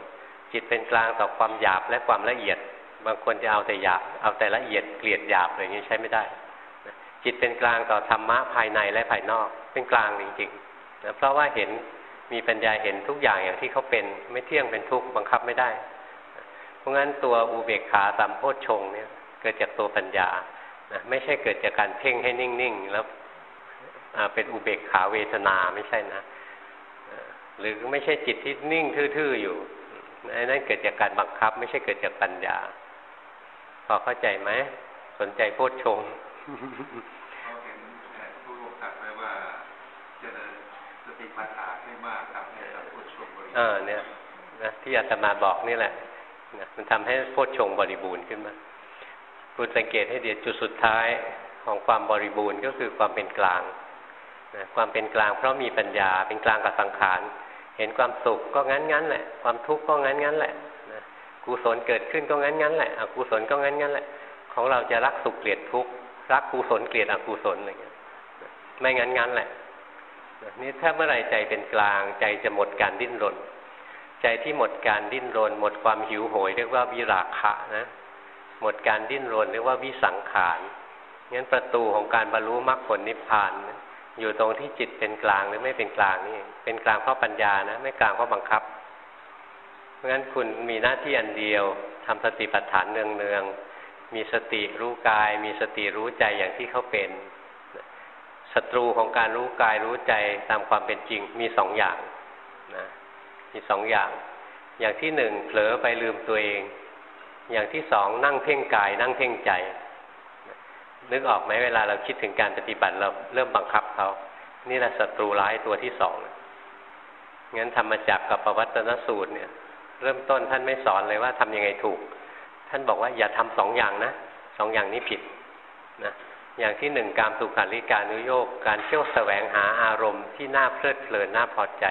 จิตเป็นกลางต่อความหยาบและความละเอียด บางคนจะเอาแต่หยาบเอาแต่ละเอียดเกลียดหยาบอะไรอย่างนี้ใช้ไม่ได้ จิตเป็นกลางต่อธรรมะภายในและภายนอก เป็นกลางจริงๆนะเพราะว่าเห็นมีปัญญาเห็นทุกอย่างอย่างที่เขาเป็นไม่เที่ยงเป็นทุกข์บังคับไม่ได้ เพราะงั้นตัวอุเบกขาตามโพชฌงเนี่ยเกิดจากตัวปัญญานะไม่ใช่เกิดจากการเพ่งให้นิ่งๆ แล้วเป็นอุเบกขาเวทนาไม่ใช่นะ หรือไม่ใช่จิตที่นิ่งทื่อๆอยู่นั่นเกิดจากการบังคับ ไม่ใช่เกิดจากปัญญา พอเข้าใจไหมสนใจโพชฌง เขาเห็นผู้ลงตัดไว้ว่าจะเดินสติปัฏฐานให้มากทำให้เราพูดชงบริบูรณ์เออเนี่ยนะที่อาตมาบอกนี่แหละนะมันทำให้โพชฌงบริบูรณ์ขึ้นมาคุณสังเกตให้เดียวจุดสุดท้ายของความบริบูรณ์ก็คือความเป็นกลางนะความเป็นกลางเพราะมีปัญญาเป็นกลางกับสังขาร เห็นความสุขก็งั้นงั้นแหละ ความทุกข์ก็งั้นงั้นแหละนะกุศลเกิดขึ้นก็งั้นงั้นแหละอกุศลก็งั้นงั้นแหละ ของเราจะรักสุขเกลียดทุกข์ รักกุศลเกลียดอกุศลอะไรเงี้ยไม่งั้นงั้นแหละนี่ถ้าเมื่อไรใจเป็นกลาง ใจจะหมดการดิ้นรน ใจที่หมดการดิ้นรน หมดความหิวโหย เรียกว่าวิราคะนะ หมดการดิ้นรนเรียกว่าวิสังขารงั้นประตูของการบรรลุมรรคผลนิพพานอยู่ตรงที่จิตเป็นกลางหรือไม่เป็นกลางนี่ เป็นกลางเพราะปัญญานะ ไม่กลางเพราะบังคับ เพราะงั้นคุณมีหน้าที่อันเดียวทำสติปัฏฐานเนืองๆ มีสติรู้กาย มีสติรู้ใจอย่างที่เขาเป็นศัตรูของการรู้กายรู้ใจตามความเป็นจริงมีสองอย่างนะมีสองอย่าง อย่างที่หนึ่งเผลอไปลืมตัวเอง อย่างที่สองนั่งเพ่งกาย นั่งเพ่งใจ นึกออกไหมเวลาเราคิดถึงการปฏิบัติเราเริ่มบังคับเขานี่แหละศัตรูร้ายตัวที่สองงั้นธรรมจักรกับปวัตนสูตรเนี่ย เริ่มต้นท่านไม่สอนเลยว่าทํำยังไงถูก ท่านบอกว่าอย่าทำสองอย่างนะสองอย่างนี้ผิดนะอย่างที่หนึ่งการสุขาริการนุโยกการเที่ยวแสวงหาอารมณ์ที่น่าเพลิดเพลินน่าพอใจ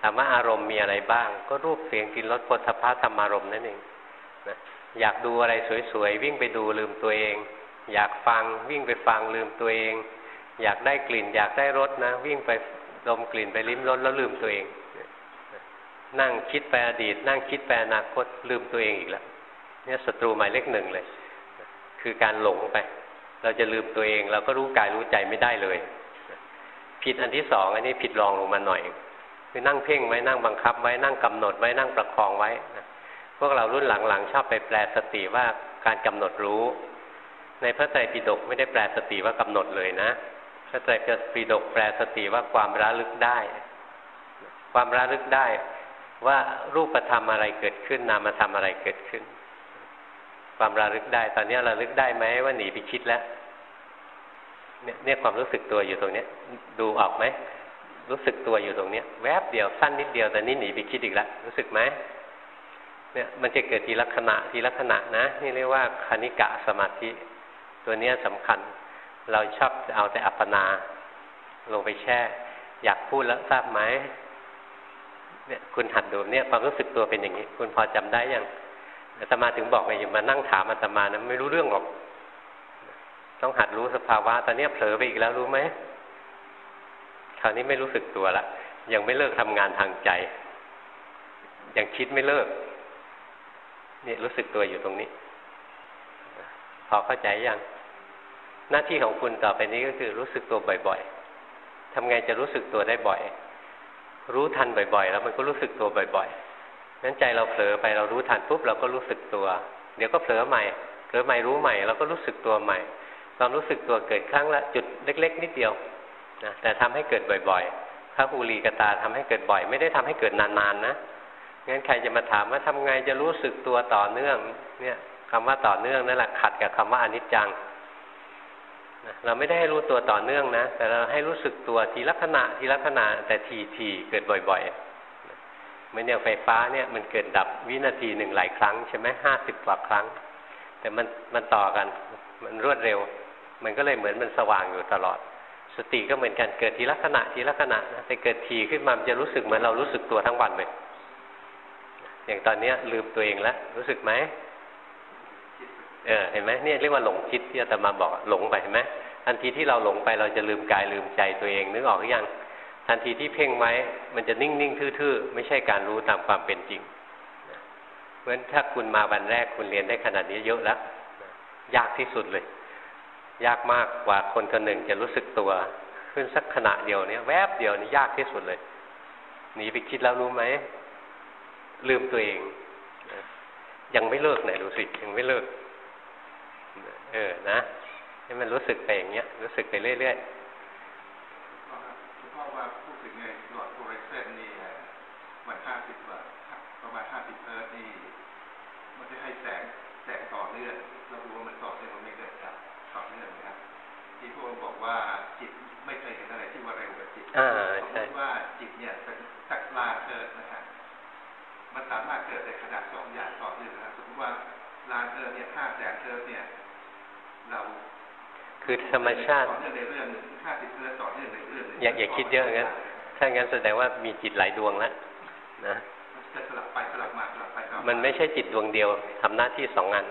ถามว่าอารมณ์มีอะไรบ้าง ก็รูปเสียงกลิ่นรสปุถะพะธรรมารมณ์นั่นเองนะอยากดูอะไรสวยๆวิ่งไปดูลืมตัวเอง อยากฟังวิ่งไปฟังลืมตัวเอง อยากได้กลิ่น อยากได้รสนะ วิ่งไปดมกลิ่นไปลิ้มรสแล้วลืมตัวเอง นั่งคิดไปอดีต นั่งคิดไปอนาคตลืมตัวเองอีกแล้ว เนี่ยศัตรูหมายเลขหนึ่งเลย คือการหลงไป เราจะลืมตัวเอง เราก็รู้กายรู้ใจไม่ได้เลย ผิดอันที่สองอันนี้ผิดรองลงมาหน่อย คือนั่งเพ่งไว้นั่งบังคับไว้นั่งกำหนดไว้นั่งประคองไว้พวกเรารุ่นหลังๆ ชอบไปแปลสติว่าการกำหนดรู้ ในพระไตรปิฎกไม่ได้แปลสติว่ากำหนดเลยนะ พระไตรปิฎกแปลสติว่าความระลึกได้ ความระลึกได้ว่ารูปธรรมอะไรเกิดขึ้น นามธรรมอะไรเกิดขึ้น ความระลึกได้ ตอนนี้ระลึกได้ไหมว่าหนีไปคิดแล้วเนี่ยความรู้สึกตัวอยู่ตรงเนี้ย ดูออกไหมรู้สึกตัวอยู่ตรงเนี้ย แวบเดียวสั้นนิดเดียวแต่นี่หนีไปคิดอีกแล้วรู้สึกไหมเนี่ยมันจะเกิดทีละขณะทีละขณะนะนี่เรียกว่าคณิกะสมาธิ ตัวเนี้ยสำคัญ เราชอบเอาแต่อัปปนา ลงไปแช่ อยากพูดแล้วทราบไหมเนี่ยคุณหัดดูเนี่ยความรู้สึกตัวเป็นอย่างนี้ คุณพอจำได้ยัง อาตมาถึงบอกไงอย่ามานั่งถามอาตมานะไม่รู้เรื่องหรอก ต้องหัดรู้สภาวะตอนนี้เผลอไปอีกแล้วรู้ไหมคราวนี้ไม่รู้สึกตัวละยังไม่เลิกทำงานทางใจ ยังคิดไม่เลิกนี่รู้สึกตัวอยู่ตรงนี้ พอเข้าใจยังหน้าที่ของคุณต่อไปนี้ก็คือรู้สึกตัวบ่อยๆทำไงจะรู้สึกตัวได้บ่อย รู้ทันบ่อยๆ แล้วมันก็รู้สึกตัวบ่อยๆ นั้นใจเราเผลอไปเรารู้ทันปุ๊บเราก็รู้สึกตัว เดี๋ยวก็เผลอใหม่เผลอใหม่รู้ใหม่เราก็รู้สึกตัวใหม่ความรู้สึกตัวเกิดครั้งละจุดเล็ก ๆ นิดเดียวนะแต่ทำให้เกิดบ่อยๆพระภูรีกตาทำให้เกิดบ่อย ไม่ได้ทำให้เกิดนานๆนะงั้นใครจะมาถามว่าทำไงจะรู้สึกตัวต่อเนื่อง เนี่ยคำว่าต่อเนื่องนั่นแหละขัดกับคำว่าอนิจจังนะเราไม่ได้ให้รู้ตัวต่อเนื่องนะ แต่เราให้รู้สึกตัวทีละขณะทีละขณะแต่ทีทีเกิดบ่อย ๆ เหมือนอย่างไฟฟ้าเนี่ยมันเกิดดับวินาทีหนึ่งหลายครั้งใช่ไหมห้าสิบกว่าครั้ง แต่มันมันต่อกัน มันรวดเร็ว มันก็เลยเหมือนมันสว่างอยู่ตลอด สติก็เหมือนกันเกิดทีละขณะทีละขณะนะแต่เกิดทีขึ้นมามันจะรู้สึกเหมือนเรารู้สึกตัวทั้งวันเลยอย่างตอนเนี้ยลืมตัวเองแล้วรู้สึกไหมเออเห็นไหมเนี่ยเรียกว่าหลงคิดที่อาตมาบอกหลงไปเห็นไหมทันทีที่เราหลงไปเราจะลืมกายลืมใจตัวเองนึกออกหรือยัง ทันทีที่เพ่งไว้ มันจะนิ่งนิ่งทื่อ ๆ ไม่ใช่การรู้ตามความเป็นจริงเพราะฉะนั้นถ้าคุณมาวันแรกคุณเรียนได้ขนาดนี้เยอะแล้ว ยากที่สุดเลย ยากมากกว่าคนคนหนึ่งจะรู้สึกตัว ขึ้นสักขณะเดียวเนี้ยแวบเดียวนี่ยากที่สุดเลยหนีไปคิดแล้วรู้ไหมลืมตัวเอง ยังไม่เลิกไหนดูสิยังไม่เลิก เออนะให้มันรู้สึกไปอย่างเงี้ย รู้สึกไปเรื่อยๆ พ่อว่าพูดถึงไงหลอดโฟเรสเซนนี่มันห้าสิบว่าประมาณห้าสิบเอิร์นี่ มันจะให้แสงแสงต่อเนื่องเราดูว่ามันต่อเนื่องมันไม่เกิดจากต่อเนื่องนะครับที่พวกบอกว่าจิตไม่เคยเห็นอะไรที่ว่าเร็วกว่าจิตอ่าใช่ว่าจิตเนี่ยเป็นสักลาเกิดนะครับมันสามารถเกิดในขนาดสองอย่างต่อเนื่องนะครับสมมติว่าลานเทอร์เนี่ยห้าแสนเทอร์เนี่ย เรา คือธรรมชาติต่อเนื่องในเรื่องห้าสิบเทอร์ต่อเนื่องในเรื่อง อย่าอย่าคิดเยอะงั้น ถ้างั้นแสดงว่ามีจิตหลายดวงแล้วนะจะสลับไปสลับมาสลับไปมันไม่ใช่จิตดวงเดียวทำหน้าที่สองงาน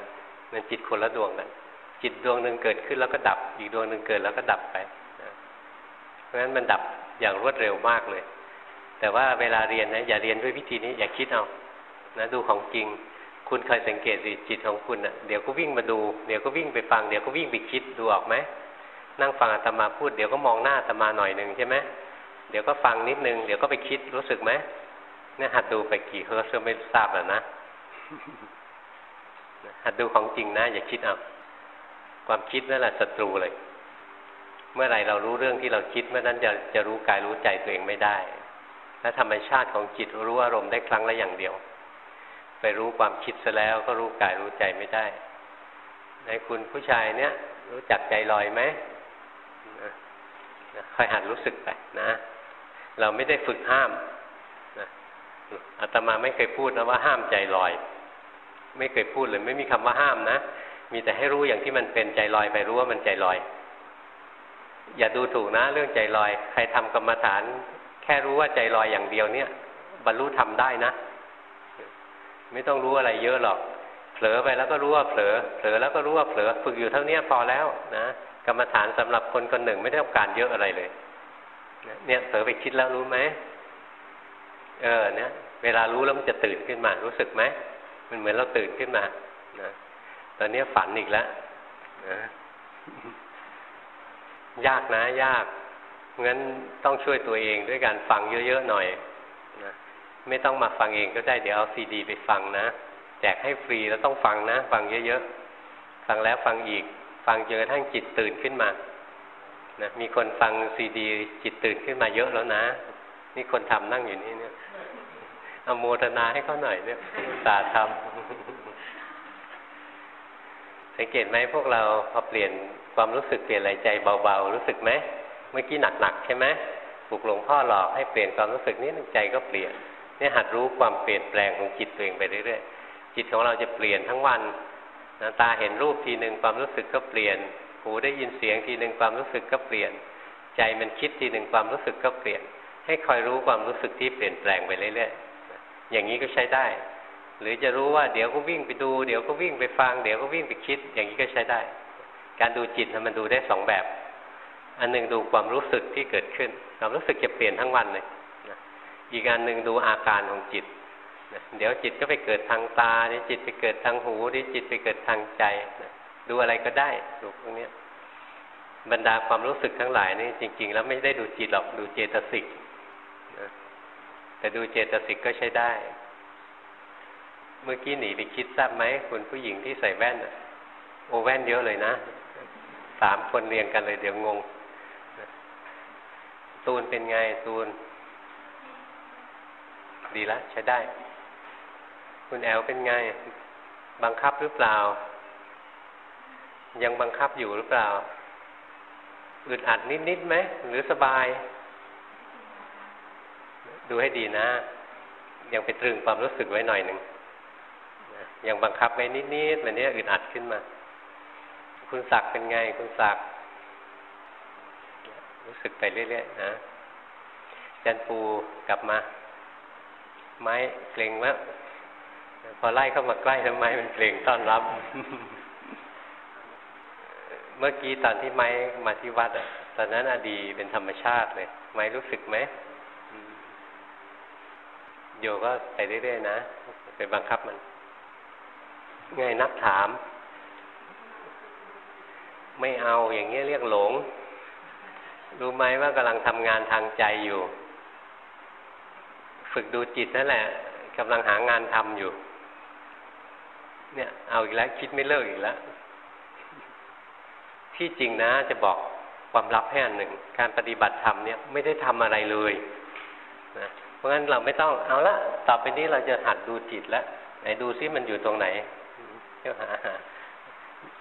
มันจิตคนละดวงกัน จิตดวงหนึ่งเกิดขึ้นแล้วก็ดับ อีกดวงหนึ่งเกิดแล้วก็ดับไปเพราะฉะนั้นมันดับอย่างรวดเร็วมากเลย แต่ว่าเวลาเรียนนะอย่าเรียนด้วยวิธีนี้อย่าคิดเอานะดูของจริง คุณเคยสังเกตสิจิตของคุณอะเดี๋ยวก็วิ่งมาดู เดี๋ยวก็วิ่งไปฟัง เดี๋ยวก็วิ่งไปคิดดูออกไหม นั่งฟังอาตมาพูดเดี๋ยวก็มองหน้าอาตมาหน่อยหนึ่งใช่ไหมเดี๋ยวก็ฟังนิดนึงเดี๋ยวก็ไปคิดรู้สึกไหมเนี่ยหัดดูไปกี่เฮิร์ตก็ไม่ทราบแล้วนะหัดดูของจริงนะ อย่าคิดเอาความคิดนั่นแหละศัตรูเลย เมื่อไหร่เรารู้เรื่องที่เราคิดเมื่อนั้นจะจะรู้กายรู้ใจตัวเองไม่ได้ และธรรมชาติของจิตรู้อารมณ์ได้ครั้งละอย่างเดียว ไปรู้ความคิดซะแล้วก็รู้กายรู้ใจไม่ได้ในคุณผู้ชายเนี้ยรู้จักใจลอยไหม คอยหัดรู้สึกไปนะ เราไม่ได้ฝึกห้ามนะอาตมาไม่เคยพูดนะว่าห้ามใจลอย ไม่เคยพูดเลย ไม่มีคำว่าห้ามนะ มีแต่ให้รู้อย่างที่มันเป็นใจลอยไปรู้ว่ามันใจลอย อย่าดูถูกนะ เรื่องใจลอย ใครทำกรรมฐาน แค่รู้ว่าใจลอยอย่างเดียวเนี่ย บรรลุทำได้นะ ไม่ต้องรู้อะไรเยอะหรอก เผลอไปแล้วก็รู้ว่าเผลอ เผลอแล้วก็รู้ว่าเผลอ ฝึกอยู่เท่านี้พอแล้วนะ กรรมฐานสำหรับคนคนหนึ่งไม่ได้ต้องการเยอะอะไรเลย เนี่ยเผลอไปคิดแล้วรู้ไหมเออเนี่ยเวลารู้แล้วมันจะตื่นขึ้นมา รู้สึกไหมมันเหมือนเราตื่นขึ้นมานะตอนนี้ฝันอีกแล้วนะยากนะ ยากงั้นต้องช่วยตัวเองด้วยการฟังเยอะๆหน่อยนะไม่ต้องมาฟังเองก็ได้เดี๋ยวเอาซีดี ไปฟังนะ แจกให้ฟรีแล้วต้องฟังนะ ฟังเยอะๆ ฟังแล้วฟังอีก ฟังจนกระทั่งจิตตื่นขึ้นมานะมีคนฟังซีดี จิตตื่นขึ้นมาเยอะแล้วนะ นี่คนทำนั่งอยู่นี่เนี่ยเอาโมทนาให้เขาหน่อยเนี่ยสาทำสังเกตไหมพวกเราพอเปลี่ยนความรู้สึกเปลี่ยนไหลใจเบาๆ รู้สึกไหมเมื่อกี้หนักๆใช่ไหมถูกหลวงพ่อหลอกให้เปลี่ยนความรู้สึกนี้ใจก็เปลี่ยนเนี่ยหัดรู้ความเปลี่ยนแปลงของจิตตัวเองไปเรื่อยๆจิตของเราจะเปลี่ยนทั้งวัน นะตาเห็นรูปทีหนึ่งความรู้สึกก็เปลี่ยน หูได้ยินเสียงทีหนึ่งความรู้สึกก็เปลี่ยน ใจมันคิดทีหนึ่งความรู้สึกก็เปลี่ยน ให้คอยรู้ความรู้สึกที่เปลี่ยนแปลงไปเรื่อยๆอย่างนี้ก็ใช้ได้ หรือจะรู้ว่าเดี๋ยวก็วิ่งไปดู เดี๋ยวก็วิ่งไปฟัง เดี๋ยวก็วิ่งไปคิด อย่างนี้ก็ใช้ได้ การดูจิตมันดูได้สองแบบ อันหนึ่งดูความรู้สึกที่เกิดขึ้น ความรู้สึกจะเปลี่ยนทั้งวันเลยอีกอันหนึ่งดูอาการของจิต เดี๋ยวจิตก็ไปเกิดทางตาเดี๋ยวจิตไปเกิดทางหูเดี๋ยวจิตไปเกิดทางใจดูอะไรก็ได้ดูพวกนี้บรรดาความรู้สึกทั้งหลายนี่จริง ๆ แล้วไม่ได้ดูจิตหรอกดูเจตสิกแต่ดูเจตสิกก็ใช้ได้ เมื่อกี้หนีไปคิดทราบไหมคุณผู้หญิงที่ใส่แว่นโอแว่นเยอะเลยนะสามคนเรียงกันเลยเดี๋ยวงงตูนเป็นไงตูน ดีละใช้ได้ คุณแอลเป็นไง บังคับหรือเปล่า ยังบังคับอยู่หรือเปล่าอึดอัดนิดๆไหมหรือสบาย ดูให้ดีนะ ยังไปตรึงความรู้สึกไว้หน่อยหนึ่งยังบังคับไว้นิดๆแบบนี้อึดอัดขึ้นมา คุณศักเป็นไง คุณศักรู้สึกไปเรื่อยๆนะจันปูกลับมา ไม้เกรงแล้ว พอไล่เข้ามาใกล้ทำไมมันเกรงต้อนรับ เมื่อกี้ตอนที่ไม้มาที่วัดอะ ตอนนั้นอดีเป็นธรรมชาติเลย ไม้รู้สึกไหมโยก็ไปเรื่อยๆนะไปบังคับมันไงนักถาม ไม่เอาอย่างเงี้ยเรียกหลง รู้ไหมว่ากำลังทำงานทางใจอยู่ ฝึกดูจิตนั่นแหละกำลังหางานทำอยู่ เนี่ย เอาอีกแล้วคิดไม่เลิกอีกแล้ว ที่จริงนะจะบอกความลับให้อันหนึ่ง การปฏิบัติธรรมเนี่ยไม่ได้ทำอะไรเลยนะเพราะงั้นเราไม่ต้องเอาละต่อไปนี้เราจะหัดดูจิตแล้วไหนดูซิมันอยู่ตรงไหนเที่ยวหา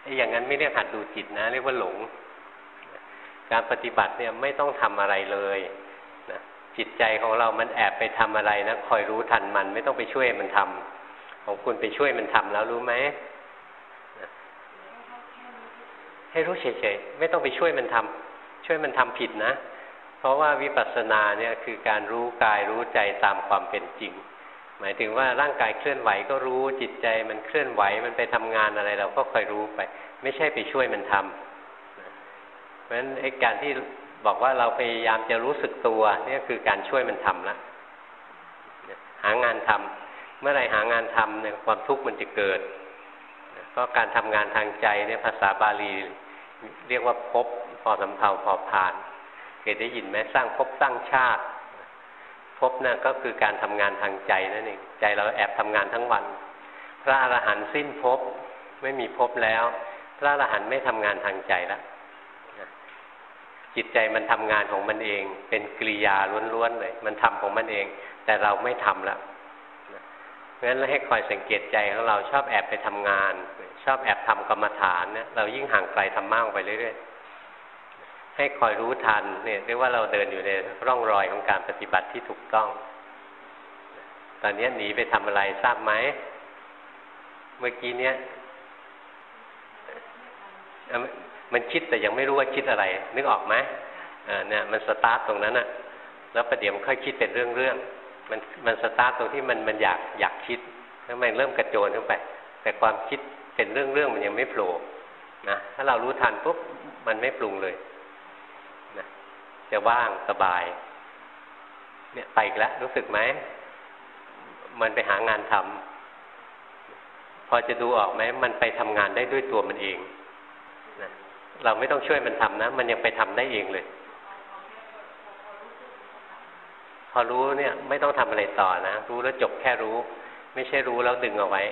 ไอ้อย่างนั้นไม่เรียกหัดดูจิตนะ เรียกว่าหลง การปฏิบัติเนี่ยไม่ต้องทำอะไรเลยนะจิตใจของเรามันแอบไปทำอะไรนะคอยรู้ทันมัน ไม่ต้องไปช่วยมันทำ ของคุณไปช่วยมันทำแล้วรู้ไหมให้รู้เฉยๆไม่ต้องไปช่วยมันทำช่วยมันทำผิดนะ เพราะว่าวิปัสสนาเนี่ยคือการรู้กายรู้ใจตามความเป็นจริง หมายถึงว่าร่างกายเคลื่อนไหวก็รู้จิตใจมันเคลื่อนไหวมันไปทำงานอะไร เราก็คอยรู้ไป ไม่ใช่ไปช่วยมันทำเพราะฉะนั้นไอ้การที่บอกว่าเราพยายามจะรู้สึกตัวนี่คือการช่วยมันทำละหางานทำ เมื่อไรหางานทำเนี่ยความทุกข์มันจะเกิดเพราะการทำงานทางใจเนี่ยภาษาบาลี เรียกว่าพบพอสำเพาพอผ่านเคยได้ยินไหมสร้างพบสร้างชาติพบนั่นก็คือการทำงานทางใจนั่นเองใจเราแอบทำงานทั้งวัน พระอรหันต์สิ้นพบไม่มีพบแล้ว พระอรหันต์ไม่ทำงานทางใจแล้วจิตใจมันทำงานของมันเอง เป็นกิริยาล้วนๆเลย มันทำของมันเอง แต่เราไม่ทำแล้ว ราะฉะนั้นให้คอยสังเกตใจของเราชอบแอบไปทำงาน ชอบแอบทำกรรมฐานเนี่ยเรายิ่งห่างไกลธรรมะไปเรื่อยๆ ให้คอยรู้ทันเนี่ยเรียกว่าเราเดินอยู่ในร่องรอยของการปฏิบัติที่ถูกต้อง ตอนนี้หนีไปทำอะไรทราบไหม เมื่อกี้เนี้ยมันคิดแต่ยังไม่รู้ว่าคิดอะไร นึกออกไหมอ่าเนี่ยมันสตาร์ทตรงนั้นอะแล้วประเดี๋ยวมันค่อยคิดเป็นเรื่องๆ มันมันสตาร์ทตรงที่มันมันอยากอยากคิดแล้วมันเริ่มกระโจนเข้าไป แต่ความคิดเป็นเรื่องๆมันยังไม่โผล่นะถ้าเรารู้ทันปุ๊บมันไม่ปรุงเลยนะจะว่างสบาย เนี่ยไปอีกแล้วรู้สึกไหมมันไปหางานทำพอจะดูออกไหมมันไปทำงานได้ด้วยตัวมันเองนะเราไม่ต้องช่วยมันทำนะ มันยังไปทำได้เองเลย พอรู้เนี่ยไม่ต้องทำอะไรต่อนะ รู้แล้วจบแค่รู้ ไม่ใช่รู้แล้วดึงเอาไว้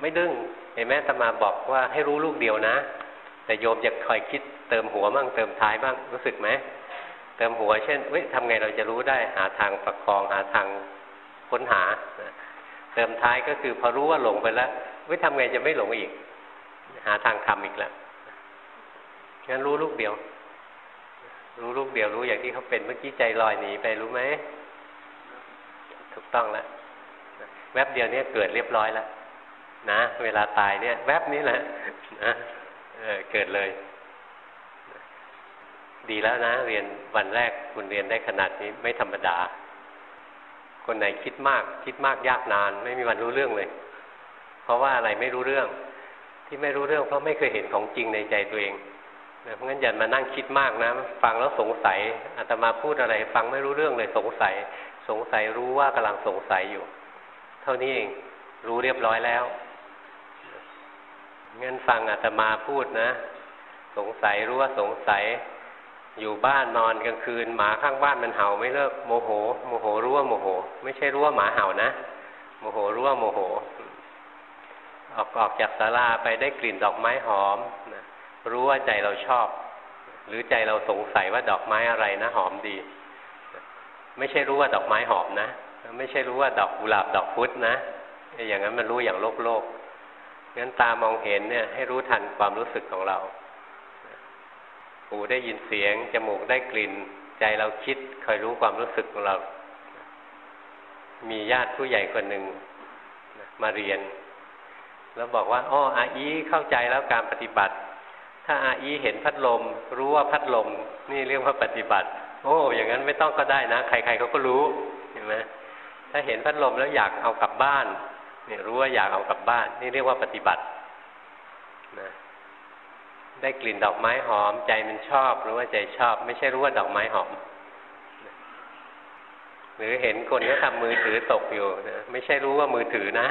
ไม่ดึงเห็นไหมตมาบอกว่าให้รู้ลูกเดียวนะ แต่โยมจะคอยคิดเติมหัวบ้างเติมท้ายบ้างรู้สึกไหมเติมหัวเช่นเว้ยทำไงเราจะรู้ได้หาทางประคองหาทางค้นหา เติมท้ายก็คือพอรู้ว่าหลงไปแล้วเว้ยทำไงจะไม่หลงอีก หาทางทำอีกแล้วงั้นรู้ลูกเดียว รู้ลูกเดียวรู้อย่างที่เขาเป็นเมื่อกี้ใจลอยหนีไปรู้ไหมถูกต้องแล้วแวบเดียวเนี้เกิดเรียบร้อยแล้วนะ เวลาตายเนี่ย แวบนี้แหละนะเออเกิดเลย ดีแล้วนะ เรียนวันแรกคุณเรียนได้ขนาดนี้ไม่ธรรมดา คนไหนคิดมาก คิดมากยากนาน ไม่มีวันรู้เรื่องเลย เพราะว่าอะไรไม่รู้เรื่อง ที่ไม่รู้เรื่อง เพราะไม่เคยเห็นของจริงในใจตัวเอง เพราะงั้นอย่ามานั่งคิดมากนะ ฟังแล้วสงสัยอาตมาพูดอะไร ฟังไม่รู้เรื่องเลยสงสัย สงสัยรู้ว่ากำลังสงสัยอยู่ เท่านี้เองรู้เรียบร้อยแล้วงั้นฟังอาตมาพูดนะ สงสัยรู้ว่าสงสัย อยู่บ้านนอนกลางคืน หมาข้างบ้านมันเห่าไม่เลิกโมโห โมโหรู้ว่าโมโห ไม่ใช่รู้ว่าหมาเห่านะโมโหรู้ว่าโมโห ออกออกจากศาลาไปได้กลิ่นดอกไม้หอม รู้ว่าใจเราชอบ หรือใจเราสงสัยว่าดอกไม้อะไรนะหอมดี ไม่ใช่รู้ว่าดอกไม้หอมนะ ไม่ใช่รู้ว่าดอกกุหลาบดอกพุธนะอย่างนั้นมันรู้อย่างโลกโลกงั้นตามองเห็นเนี่ย ให้รู้ทันความรู้สึกของเราหูได้ยินเสียง จมูกได้กลิ่น ใจเราคิดคอยรู้ความรู้สึกของเรา มีญาติผู้ใหญ่คนหนึ่งมาเรียน แล้วบอกว่าอ้ออาอีเข้าใจแล้วการปฏิบัติ ถ้าอาอีเห็นพัดลม รู้ว่าพัดลม นี่เรียกว่าปฏิบัติ โอ้ อย่างนั้นไม่ต้องก็ได้นะ ใครๆเขาก็รู้เห็นไหมถ้าเห็นพัดลมแล้วอยากเอากลับบ้านเนี่ยรู้ว่าอยากเอากลับบ้าน นี่เรียกว่าปฏิบัตินะได้กลิ่นดอกไม้หอม ใจมันชอบรู้ว่าใจชอบ ไม่ใช่รู้ว่าดอกไม้หอม หรือเห็นคนก็ทำมือถือตกอยู่นะไม่ใช่รู้ว่ามือถือนะ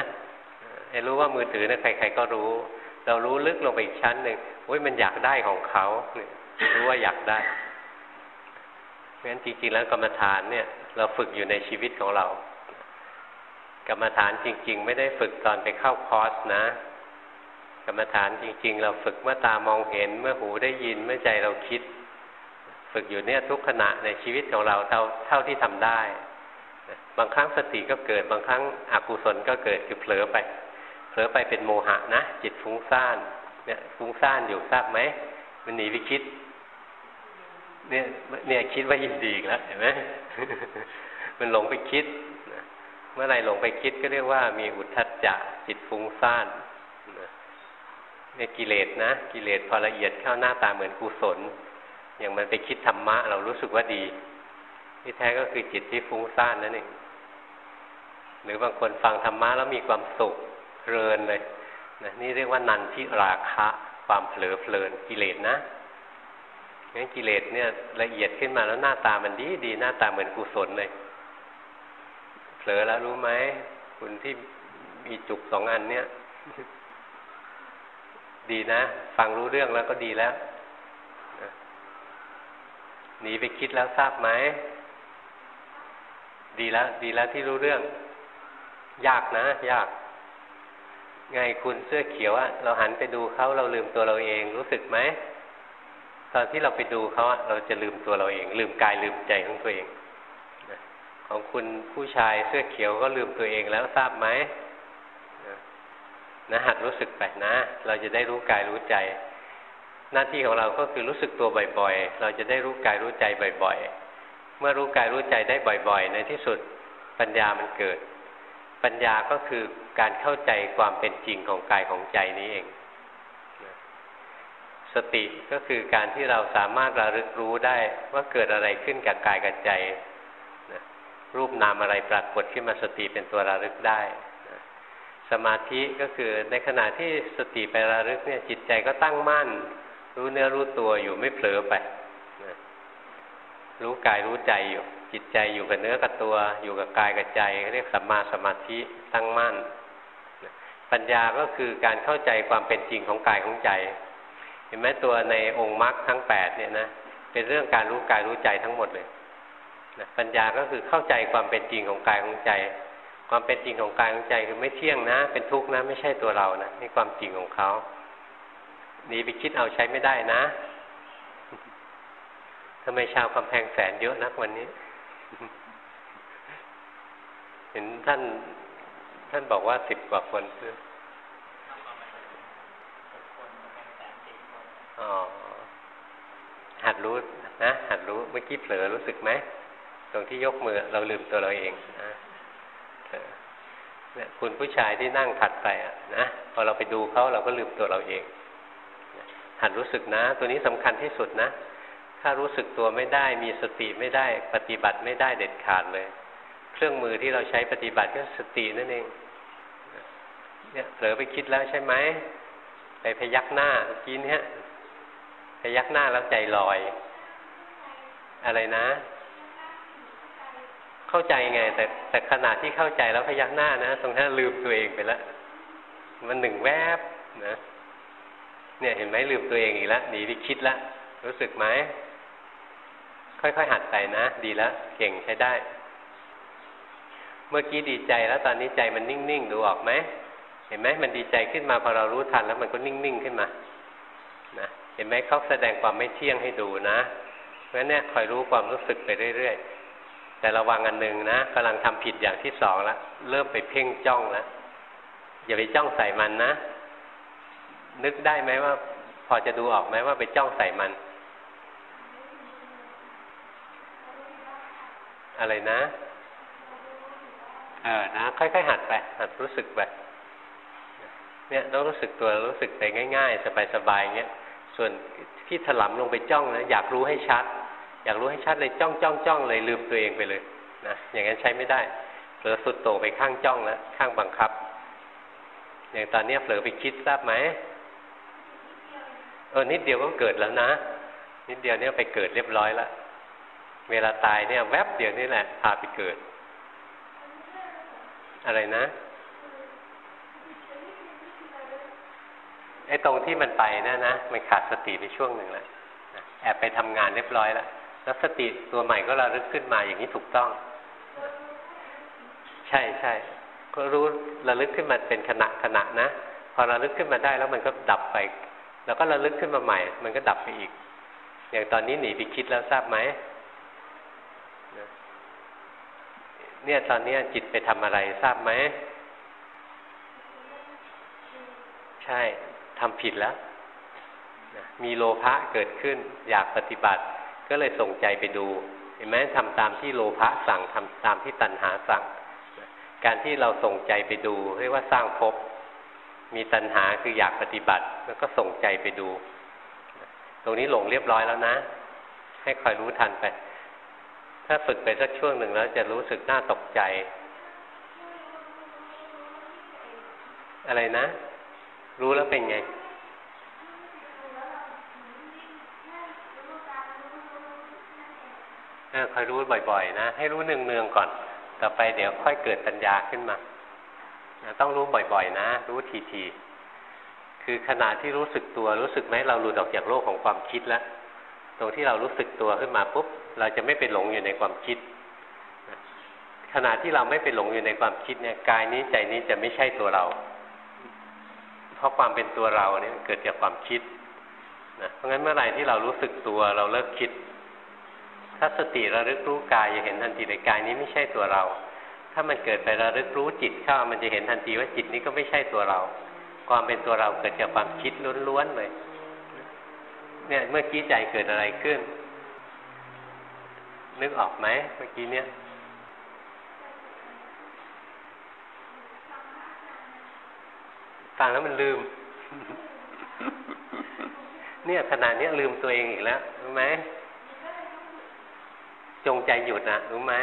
ไอ้รู้ว่ามือถือนะใคร ๆก็รู้ เรารู้ลึกลงไปอีกชั้นหนึ่งโอ้ยมันอยากได้ของเขาเนี่ยรู้ว่าอยากได้เพราะฉะนั้นจริงๆแล้วกรรมฐานเนี่ย เราฝึกอยู่ในชีวิตของเรา กรรมฐานจริง ๆ ไม่ได้ฝึกตอนไปเข้าคอร์สนะ กรรมฐานจริง ๆ เราฝึกเมื่อตามองเห็นเมื่อหูได้ยินเมื่อใจเราคิด ฝึกอยู่เนี่ยทุกขณะในชีวิตของเราเท่าเท่าที่ทำได้ บางครั้งสติก็เกิด บางครั้งอกุศลก็เกิดคือเผลอไป ผลอไปเป็นโมหะนะ จิตฟุ้งซ่านเนี่ยฟุ้งซ่านอยู่ทราบไหมมันหนีไปคิด เนี่ยเนี่ยคิดว่ายินดีแล้วเห็นไหมมันหลงไปคิดเมื่อไรหลงไปคิดก็เรียกว่ามีอุทธัจจะจิตฟุ้งซ่านเนี่ยกิเลสนะกิเลสพอละเอียดเข้าหน้าตาเหมือนกุศล อย่างมันไปคิดธรรมะ เรารู้สึกว่าดี ที่แท้ก็คือจิตที่ฟุ้งซ่านนั่นเองหรือบางคนฟังธรรมะแล้วมีความสุข เพลินเลยนะนี่เรียกว่านันทิราคะ ความเผลอเพลินกิเลสนะงั้นกิเลสเนี่ยละเอียดขึ้นมาแล้วหน้าตามันดีดีหน้าตาเหมือนกุศลเลยเผลอแล้วรู้ไหมคุณที่มีจุกสองอันเนี่ย ดีนะ ฟังรู้เรื่องแล้วก็ดีแล้วหนีไปคิดแล้วทราบไหมดีแล้ว ดีแล้วที่รู้เรื่อง ยากนะ ยาก ไงคุณเสื้อเขียวอะเราหันไปดูเขาเราลืมตัวเราเองรู้สึกไหมตอนที่เราไปดูเขาอะเราจะลืมตัวเราเอง ลืมกายลืมใจของตัวเองของคุณผู้ชายเสื้อเขียวก็ลืมตัวเองแล้วทราบไหมนะหัดรู้สึกไปนะ เราจะได้รู้กายรู้ใจ หน้าที่ของเราก็คือรู้สึกตัวบ่อยๆ เราจะได้รู้กายรู้ใจบ่อย ๆ เมื่อรู้กายรู้ใจได้บ่อย ๆ ในที่สุดปัญญามันเกิด ปัญญาก็คือการเข้าใจความเป็นจริงของกายของใจนี้เอง สติก็คือการที่เราสามารถระลึกรู้ได้ว่าเกิดอะไรขึ้นกับกายกับใจรูปนามอะไรปรากฏขึ้นมาสติเป็นตัวระลึกได้สมาธิก็คือในขณะที่สติไประลึกเนี่ยจิตใจก็ตั้งมั่น รู้เนื้อรู้ตัวอยู่ไม่เผลอไปรู้กายรู้ใจอยู่ จิตใจอยู่กับเนื้อกับตัว อยู่กับกายกับใจเรียกสัมมาสมาธิตั้งมั่น ปัญญาก็คือการเข้าใจความเป็นจริงของกายของใจ เห็นไหมตัวในองค์มรรคทั้งแปดเนี่ยนะเป็นเรื่องการรู้กายรู้ใจทั้งหมดเลยปัญญาก็คือเข้าใจความเป็นจริงของกายของใจ ความเป็นจริงของกายของใจคือไม่เที่ยงนะ เป็นทุกข์นะ ไม่ใช่ตัวเรานะนี่ความจริงของเขาหนีไปคิดเอาใช้ไม่ได้นะทำไมชาวกำแพงแสนเยอะนักวันนี้ เห็นท่าน ท่านบอกว่าสิบกว่าคนคืออ๋อหัดรู้นะหัดรู้เมื่อกี้เผลอรู้สึกไหมตรงที่ยกมือเราลืมตัวเราเองนะเนี่ยคุณผู้ชายที่นั่งถัดไปอะนะพอเราไปดูเขาเราก็ลืมตัวเราเองหัดรู้สึกนะ ตัวนี้สำคัญที่สุดนะ ถ้ารู้สึกตัวไม่ได้ มีสติไม่ได้ ปฏิบัติไม่ได้เด็ดขาดเลย เครื่องมือที่เราใช้ปฏิบัติก็สตินั่นเอง เนี่ยเผลอไปคิดแล้วใช่ไหมไปพยักหน้าเมื่อกี้เนี้ยพยักหน้าแล้วใจลอย อะไรนะ เข้าใจไง แต่แต่ขณะที่เข้าใจแล้วพยักหน้านะตรงนั้นลืมตัวเองไปแล้วมันหนึ่งแวบนะเนี่ยเห็นไหมลืมตัวเองอีกแล้วหนีไปคิดแล้ว รู้สึกไหม ค่อยๆหัดไปนะ ดีแล้ว เก่งใช้ได้ เมื่อกี้ดีใจแล้วตอนนี้ใจมันนิ่งๆ ดูออกไหม เห็นไหมมันดีใจขึ้นมาพอเรารู้ทันแล้วมันก็นิ่งๆ ขึ้นมา นะเห็นไหมเขาแสดงความไม่เที่ยงให้ดูนะ เพราะฉะนั้นเนี่ยคอยรู้ความรู้สึกไปเรื่อยๆ แต่ระวังอันหนึ่งนะกำลังทำผิดอย่างที่สองแล้วเริ่มไปเพ่งจ้องแล้วอย่าไปจ้องใส่มันนะ นึกได้ไหมว่า พอจะดูออกไหมว่าไปจ้องใส่มัน อะไรนะเออนะค่อยๆหัดไปหัดรู้สึกไปเนี่ยต้องรู้สึกตัวรู้สึกไปง่าย ๆ สบายๆเงี้ยส่วนที่ถลำลงไปจ้องนะอยากรู้ให้ชัด อยากรู้ให้ชัดเลยจ้องจ้องจ้องเลยลืมตัวเองไปเลยนะอย่างนั้นใช้ไม่ได้เผลอสุดโต่งไปข้างจ้องแล้วข้างบังคับ อย่างตอนนี้เผลอไปคิดทราบไหมเออนิดเดียวก็เกิดแล้วนะ นิดเดียวเนี่ยไปเกิดเรียบร้อยแล้ว เวลาตายเนี่ย แวบเดียวนี่แหละพาไปเกิด อะไรนะไอ้ตรงที่มันไปนะนะมันขาดสติไปช่วงหนึ่งแล้วแอบไปทำงานเรียบร้อยแล้วแล้วสติตัวใหม่ก็ระลึกขึ้นมาอย่างนี้ถูกต้อง ใช่ใช่ก็รู้ระลึกขึ้นมาเป็นขณะขณะนะพอระลึกขึ้นมาได้แล้วมันก็ดับไป แล้วก็ระลึกขึ้นมาใหม่ มันก็ดับไปอีก อย่างตอนนี้หนีไปคิดแล้วทราบไหม เนี่ยตอนนี้จิตไปทำอะไรทราบไหม ใช่ทำผิดแล้ว มีโลภะเกิดขึ้น อยากปฏิบัติ ก็เลยส่งใจไปดู เห็นไหมทำตามที่โลภะสั่งทำตามที่ตัณหาสั่ง การที่เราส่งใจไปดู เรียกว่าสร้างภพมีตัณหาคืออยากปฏิบัติ แล้วก็ส่งใจไปดู ตรงนี้หลงเรียบร้อยแล้วนะ ให้คอยรู้ทันไป ถ้าฝึกไปสักช่วงหนึ่งแล้วจะรู้สึกน่าตกใจ อะไรนะ รู้แล้วเป็นไง คอยรู้บ่อยๆ นะ ให้รู้เนืองๆก่อน ต่อไปเดี๋ยวค่อยเกิดปัญญาขึ้นมา ต้องรู้บ่อยๆ นะ รู้ทีๆ คือขณะที่รู้สึกตัวรู้สึกไหมเราหลุดออกจากโลกของความคิดแล้ว ตรงที่เรารู้สึกตัวขึ้นมาปุ๊บ เราจะไม่ไปหลงอยู่ในความคิดขณะที่เราไม่ไปหลงอยู่ในความคิดเนี่ยกายนี้ใจนี้จะไม่ใช่ตัวเรา เพราะความเป็นตัวเราเนี่ยเกิดจากความคิดนะเพราะงั้นเมื่อไหร่ที่เรารู้สึกตัวเราเลิกคิด ถ้าสติระลึกรู้กายจะเห็นทันทีเลยกายนี้ไม่ใช่ตัวเรา ถ้ามันเกิดไประลึกรู้จิตเข้ามันจะเห็นทันทีว่าจิตนี้ก็ไม่ใช่ตัวเรา ความเป็นตัวเราเกิดจากความคิดล้วนๆเลย เนี่ยเมื่อกี้ใจเกิดอะไรขึ้น นึกออกไหมเมื่อกี้เนี่ยฟังแล้วมันลืม เนี่ยขนาดนี้ลืมตัวเองอีกแล้ว รู้ไหม จงใจหยุดนะรู้ไหม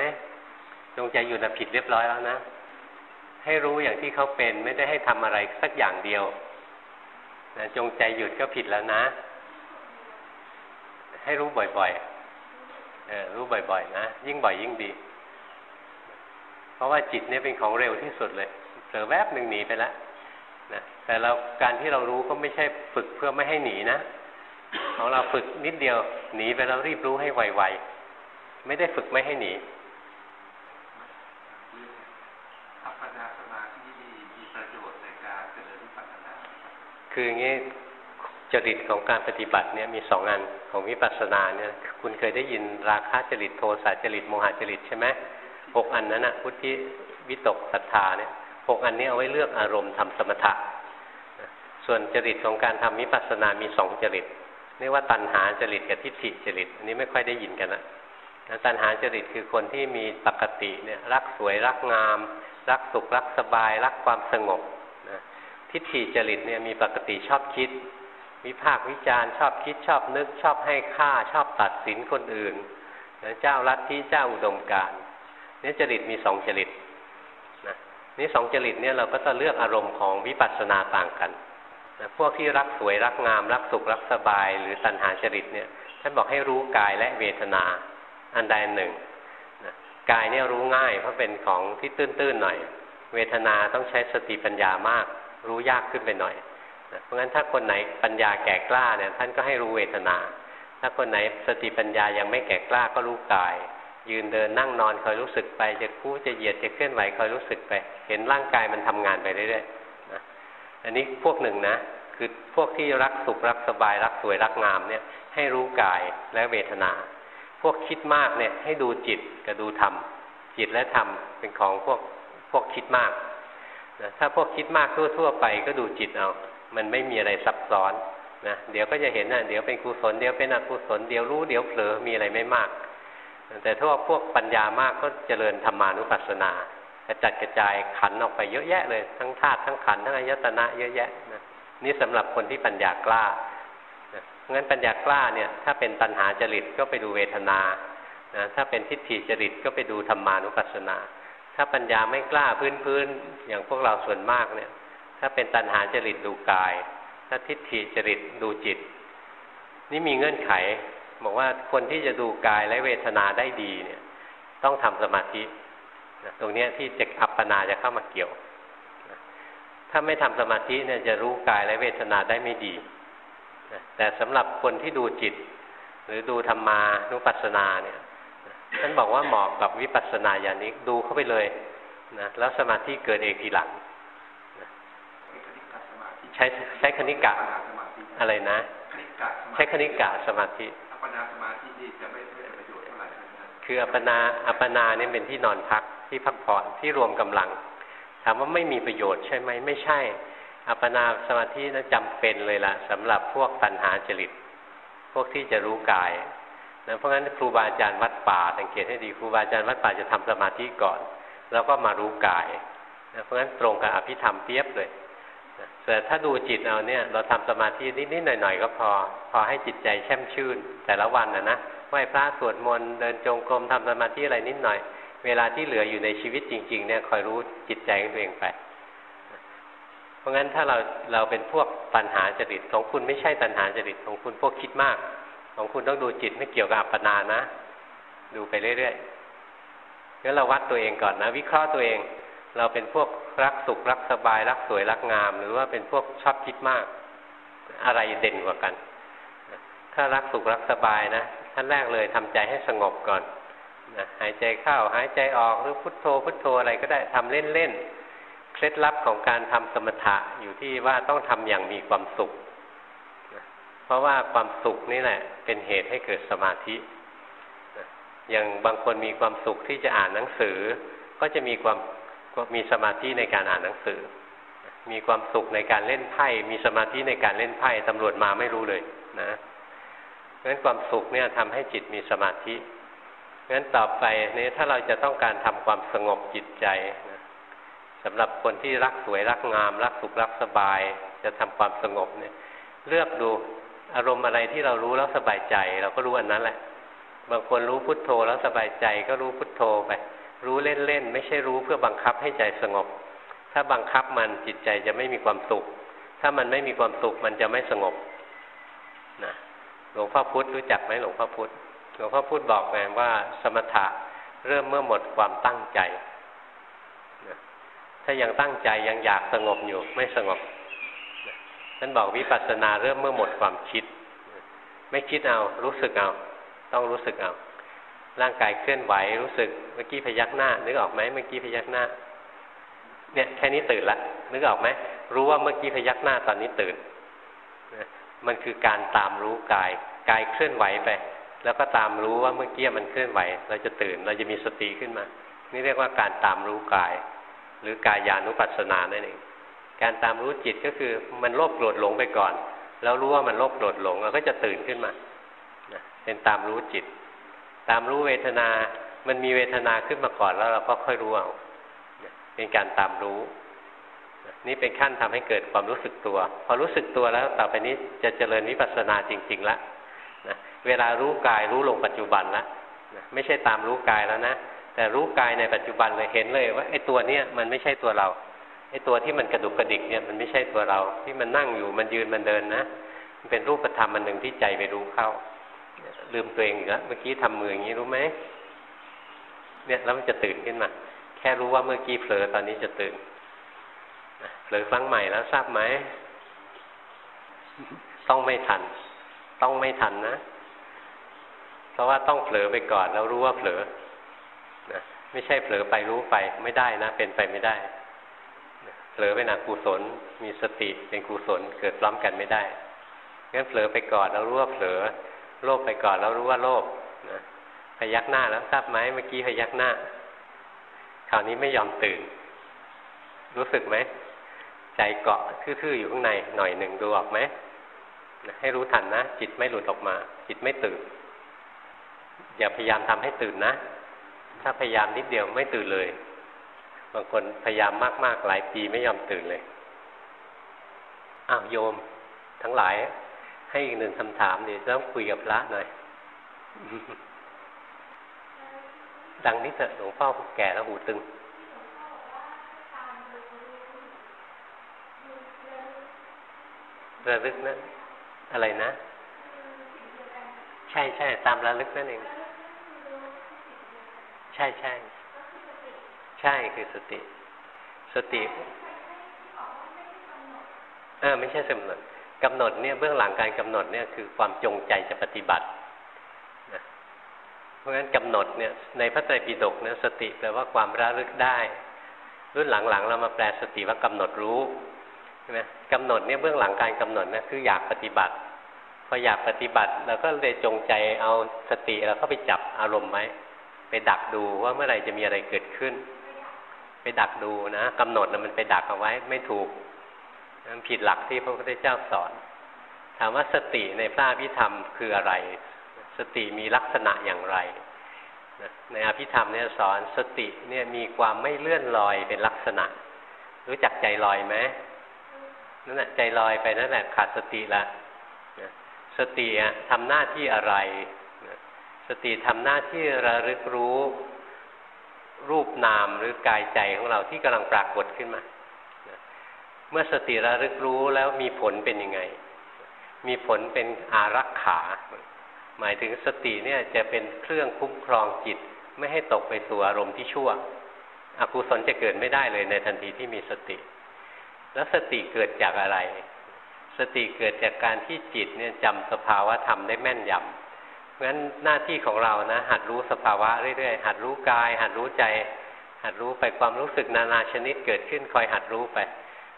จงใจหยุดนะผิดเรียบร้อยแล้วนะ ให้รู้อย่างที่เขาเป็นไม่ได้ให้ทำอะไรสักอย่างเดียวนะจงใจหยุดก็ผิดแล้วนะ ให้รู้บ่อยๆ เออรู้บ่อยๆ นะ ยิ่งบ่อยยิ่งดี เพราะว่าจิตเนี่ยเป็นของเร็วที่สุดเลยเผลอแวบหนึ่งหนีไปแล้วนะแต่เราการที่เรารู้ก็ไม่ใช่ฝึกเพื่อไม่ให้หนีนะของเราฝึกนิดเดียวหนีไปแล้วรีบรู้ให้ไวๆไม่ได้ฝึกไม่ให้หนีอัปปนาสมาธิมีประโยชน์ในการเจริญวิปัสสนาคืออย่างนี้ จริตของการปฏิบัติเนี่ยมีสองอันของวิปัสสนาเนี่ยคุณเคยได้ยินราคะจริตโทสะจริตโมหะจริตใช่ไหมหกอันนั้นนะพุทธิวิตกศรัทธาเนี่ยหกอันนี้เอาไว้เลือกอารมณ์ทำสมถะ ส่วนจริตของการทำวิปัสสนามีสองจริตเรียกว่าตัณหาจริตกับทิฏฐิจริต อันนี้ไม่ค่อยได้ยินกันนะตัณหาจริตคือคนที่มีปกติเนี่ยรักสวยรักงาม รักสุขรักสบาย รักความสงบนะทิฏฐิจริตเนี่ยมีปกติชอบคิด วิพากวิจารชอบคิดชอบนึก ชอบให้ค่าชอบตัดสินคนอื่นนะเจ้าลัทธิเจ้าอุดมการนี่จริตมีสองจริตนะนี่สองจริตเนี่ยเราก็จะเลือกอารมณ์ของวิปัสสนาต่างกันนะพวกที่รักสวยรักงาม รักสุขรักสบาย หรือตัณหาจริตเนี่ยท่านบอกให้รู้กายและเวทนาอันใดหนึ่งนะกายเนี่ยรู้ง่ายเพราะเป็นของที่ตื้นๆหน่อย เวทนาต้องใช้สติปัญญามาก รู้ยากขึ้นไปหน่อย เพราะงั้นถ้าคนไหนปัญญาแก่กล้าเนี่ยท่านก็ให้รู้เวทนา ถ้าคนไหนสติปัญญายังไม่แก่กล้าก็รู้กาย ยืนเดินนั่งนอนคอยรู้สึกไป จะคู่จะเหยียดจะเคลื่อนไหวคอยรู้สึกไป เห็นร่างกายมันทำงานไปเรื่อยๆนะอันนี้พวกหนึ่งนะคือพวกที่รักสุขรักสบายรักสวยรักงามเนี่ยให้รู้กายและเวทนา พวกคิดมากเนี่ยให้ดูจิตกับดูธรรมจิตและธรรมเป็นของพวกพวกคิดมากนะถ้าพวกคิดมากทั่วๆไปก็ดูจิตเอา มันไม่มีอะไรซับซ้อนนะเดี๋ยวก็จะเห็นนะเดี๋ยวเป็นกุศลเดี๋ยวเป็นอกุศลเดี๋ยวรู้เดี๋ยวเผลอมีอะไรไม่มาก แต่ถ้าพวกปัญญามากก็เจริญธรรมานุปัสสนากระจัดกระจายขันออกไปเยอะแยะเลย ทั้งธาตุทั้งขันทั้งอายตนะเยอะแยะนะนี่สำหรับคนที่ปัญญากล้าเพราะงั้นปัญญากล้าเนี่ยถ้าเป็นตัณหาจริตก็ไปดูเวทนานะถ้าเป็นทิฏฐิจริตก็ไปดูธรรมานุปัสสนา ถ้าปัญญาไม่กล้าพื้นๆอย่างพวกเราส่วนมากเนี่ย ถ้าเป็นตัณหาจริตดูกาย ถ้าทิฏฐิจริตดูจิต นี่มีเงื่อนไข บอกว่าคนที่จะดูกายและเวทนาได้ดีเนี่ย ต้องทำสมาธิตรงนี้ที่จะอัปปนาจะเข้ามาเกี่ยว ถ้าไม่ทำสมาธิเนี่ยจะรู้กายและเวทนาได้ไม่ดี แต่สำหรับคนที่ดูจิต หรือดูธรรมานุปัสสนาเนี่ยท่านบอกว่าเหมาะกับวิปัสสนาญาณิกดูเข้าไปเลยนะแล้วสมาธิเกิดเองทีหลัง ใช้ใช้คณิกะอะไรนะ ใช้คณิกะสมาธิอัปปนาสมาธินี่จะไม่ไม่ได้ประโยชน์เท่าไหร่คืออัปปนาอัปปนาเนี่ยเป็นที่นอนพักที่พักผ่อนที่รวมกำลัง ถามว่าไม่มีประโยชน์ใช่ไหมไม่ใช่ อัปปนาสมาธินั้นจำเป็นเลยล่ะสำหรับพวกตัณหาจริต พวกที่จะรู้กายนะเพราะงั้นครูบาอาจารย์วัดป่าสังเกตให้ดีครูบาอาจารย์วัดป่าจะทำสมาธิก่อน แล้วก็มารู้กายนะเพราะงั้นตรงกับอภิธรรมเปียบเลย แต่ถ้าดูจิตเอาเนี่ย เราทำสมาธินิดๆหน่อยๆก็พอ พอให้จิตใจแช่มชื่น แต่ละวันนะนะไหว้พระสวดมนต์เดินจงกรมทำสมาธิอะไรนิดหน่อย เวลาที่เหลืออยู่ในชีวิตจริง ๆ เนี่ยคอยรู้จิตใจของตัวเองไป เพราะงั้นถ้าเราเราเป็นพวกปัญหาจริตของคุณไม่ใช่ปัญหาจริตของคุณพวกคิดมาก ของคุณต้องดูจิตไม่เกี่ยวกับอัปปนานะ ดูไปเรื่อยๆงั้นเราวัดตัวเองก่อนนะ วิเคราะห์ตัวเอง เราเป็นพวกรักสุขรักสบายรักสวยรักงาม หรือว่าเป็นพวกชอบคิดมาก อะไรเด่นกว่ากัน ถ้ารักสุขรักสบายนะขั้นแรกเลยทำใจให้สงบก่อนนะหายใจเข้าหายใจออกหรือพุทโธ พุทโธอะไรก็ได้ทำเล่นๆเคล็ดลับของการทำสมถะอยู่ที่ว่าต้องทำอย่างมีความสุขเพราะว่าความสุขนี่แหละ เป็นเหตุให้เกิดสมาธิอย่างบางคนมีความสุขที่จะอ่านหนังสือ ก็จะมีความ ก็มีสมาธิในการอ่านหนังสือ มีความสุขในการเล่นไพ่ มีสมาธิในการเล่นไพ่ตำรวจมาไม่รู้เลยนะเพราะฉะนั้นความสุขเนี่ยทำให้จิตมีสมาธิเพราะฉะนั้นต่อไปนี้ถ้าเราจะต้องการทำความสงบจิตใจนะสำหรับคนที่รักสวยรักงาม รักสุขรักสบาย จะทำความสงบเนี่ย เลือกดูอารมณ์อะไรที่เรารู้แล้วสบายใจ เราก็รู้อันนั้นแหละ บางคนรู้พุทโธแล้วสบายใจก็รู้พุทโธไป รู้เล่นๆไม่ใช่รู้เพื่อบังคับให้ใจสงบ ถ้าบังคับมันจิตใจจะไม่มีความสุข ถ้ามันไม่มีความสุขมันจะไม่สงบนะหลวงพ่อพุธรู้จักไหมหลวงพ่อพุธหลวงพ่อพุธบอกไงว่าสมถะเริ่มเมื่อหมดความตั้งใจนะถ้ายังตั้งใจยังอยากสงบอยู่ไม่สงบท่านบอกวิปัสสนาเริ่มเมื่อหมดความคิด ไม่คิดเอารู้สึกเอา ต้องรู้สึกเอา ร่างกายเคลื่อนไหวรู้สึกเมื่อกี้พยักหน้า นึกออกไหมเมื่อกี้พยักหน้า เนี่ยแค่นี้ตื่นละนึกออกไหมรู้ว่าเมื่อกี้พยักหน้าตอนนี้ตื่นมันคือการตามรู้กายกายเคลื่อนไหวไป แล้วก็ตามรู้ว่าเมื่อกี้มันเคลื่อนไหว เราจะตื่นเราจะมีสติขึ้นมา นี่เรียกว่าการตามรู้กาย หรือกายานุปัสสนานั่นเองการตามรู้จิตก็คือมันโลภโกรธหลงไปก่อน แล้วรู้ว่ามันโลภโกรธหลงเราก็จะตื่นขึ้นมาเป็นตามรู้จิต ตามรู้เวทนา มันมีเวทนาขึ้นมาก่อนแล้วเราก็ค่อยรู้เอาเป็นการตามรู้ นี่เป็นขั้นทำให้เกิดความรู้สึกตัว พอรู้สึกตัวแล้วต่อไปนี้จะเจริญวิปัสสนาจริงๆแล้วนะเวลารู้กายรู้ลงปัจจุบันแล้วนะไม่ใช่ตามรู้กายแล้วนะ แต่รู้กายในปัจจุบันเลยเห็นเลยว่าไอ้ตัวเนี้ยมันไม่ใช่ตัวเราไอ้ตัวที่มันกระดุกกระดิกเนี่ยมันไม่ใช่ตัวเราที่มันนั่งอยู่มันยืนมันเดินนะมันเป็นรูปธรรมมันหนึ่งที่ใจไปรู้เข้า ลืมตัวเองอีกแล้วเมื่อกี้ทำมืออย่างนี้รู้ไหมเนี่ยแล้วมันจะตื่นขึ้นมา แค่รู้ว่าเมื่อกี้เผลอตอนนี้จะตื่นเผลอครั้งใหม่แล้วทราบไหมต้องไม่ทัน ต้องไม่ทันนะ เพราะว่าต้องเผลอไปก่อนแล้วรู้ว่าเผลอนะไม่ใช่เผลอไปรู้ไปไม่ได้นะ เป็นไปไม่ได้เผลอเป็นอกุศลมีสติเป็นกุศลเกิดพร้อมกันไม่ได้งั้นเผลอไปก่อนแล้วรู้ว่าเผลอ โลภไปก่อนแล้วรู้ว่าโลภนะพยักหน้าแล้วทราบไหมเมื่อกี้พยักหน้าคราวนี้ไม่ยอมตื่น รู้สึกไหมใจเกาะทื่อๆอยู่ข้างในหน่อยหนึ่งดูออกไหมให้รู้ทันนะจิตไม่หลุดออกมา จิตไม่ตื่น อย่าพยายามทำให้ตื่นนะ ถ้าพยายามนิดเดียวไม่ตื่นเลย บางคนพยายามมากๆหลายปีไม่ยอมตื่นเลยอ้าวโยม ทั้งหลาย ให้อีกหนึ่งคำถามเดี๋ยวต้องคุยกับพระหน่อย ดังนี้เถอะหลวงพ่อแก่แล้วหูตึงระลึกนั้นอะไรนะ ใช่ใช่ตามระลึกนั่นเอง ใช่ใช่ใช่คือสติ สติเออไม่ใช่กำหนด กำหนดเนี่ยเบื้องหลังการกำหนดเนี่ยคือความจงใจจะปฏิบัตินะเพราะฉะนั้นกำหนดเนี่ยในพระไตรปิฎกเนี่ยสติแปลว่าความระลึกได้รุ่นหลังๆ เรามาแปลสติว่ากำหนดรู้ใช่ไหมกำหนดเนี่ยเบื้องหลังการกำหนดนะคืออยากปฏิบัติพออยากปฏิบัติเราก็เลยจงใจเอาสติเราก็ไปจับอารมณ์ไหมไปดักดูว่าเมื่อไหร่จะมีอะไรเกิดขึ้น ไปดักดูนะกำหนดนะมันไปดักเอาไว้ไม่ถูก มันผิดหลักที่พระพุทธเจ้าสอน ถามว่าสติในพระอภิธรรมคืออะไร สติมีลักษณะอย่างไร ในอภิธรรมเนี่ยสอนสติเนี่ยมีความไม่เลื่อนลอยเป็นลักษณะ รู้จักใจลอยไหมนั่นแหละใจลอยไปนั่นแหละขาดสติละสติทำหน้าที่อะไรสติทำหน้าที่ระลึกรู้รูปนามหรือกายใจของเราที่กำลังปรากฏขึ้นมา เมื่อสติระลึกรู้แล้วมีผลเป็นยังไง มีผลเป็นอารักขา หมายถึงสติเนี่ยจะเป็นเครื่องคุ้มครองจิต ไม่ให้ตกไปสู่อารมณ์ที่ชั่ว อกุศลจะเกิดไม่ได้เลยในทันทีที่มีสติ แล้วสติเกิดจากอะไร สติเกิดจากการที่จิตเนี่ยจำสภาวะธรรมได้แม่นยำเพราะฉะนั้นหน้าที่ของเรานะ หัดรู้สภาวะเรื่อยๆ หัดรู้กาย หัดรู้ใจ หัดรู้ไปความรู้สึกนานาชนิดเกิดขึ้นคอยหัดรู้ไป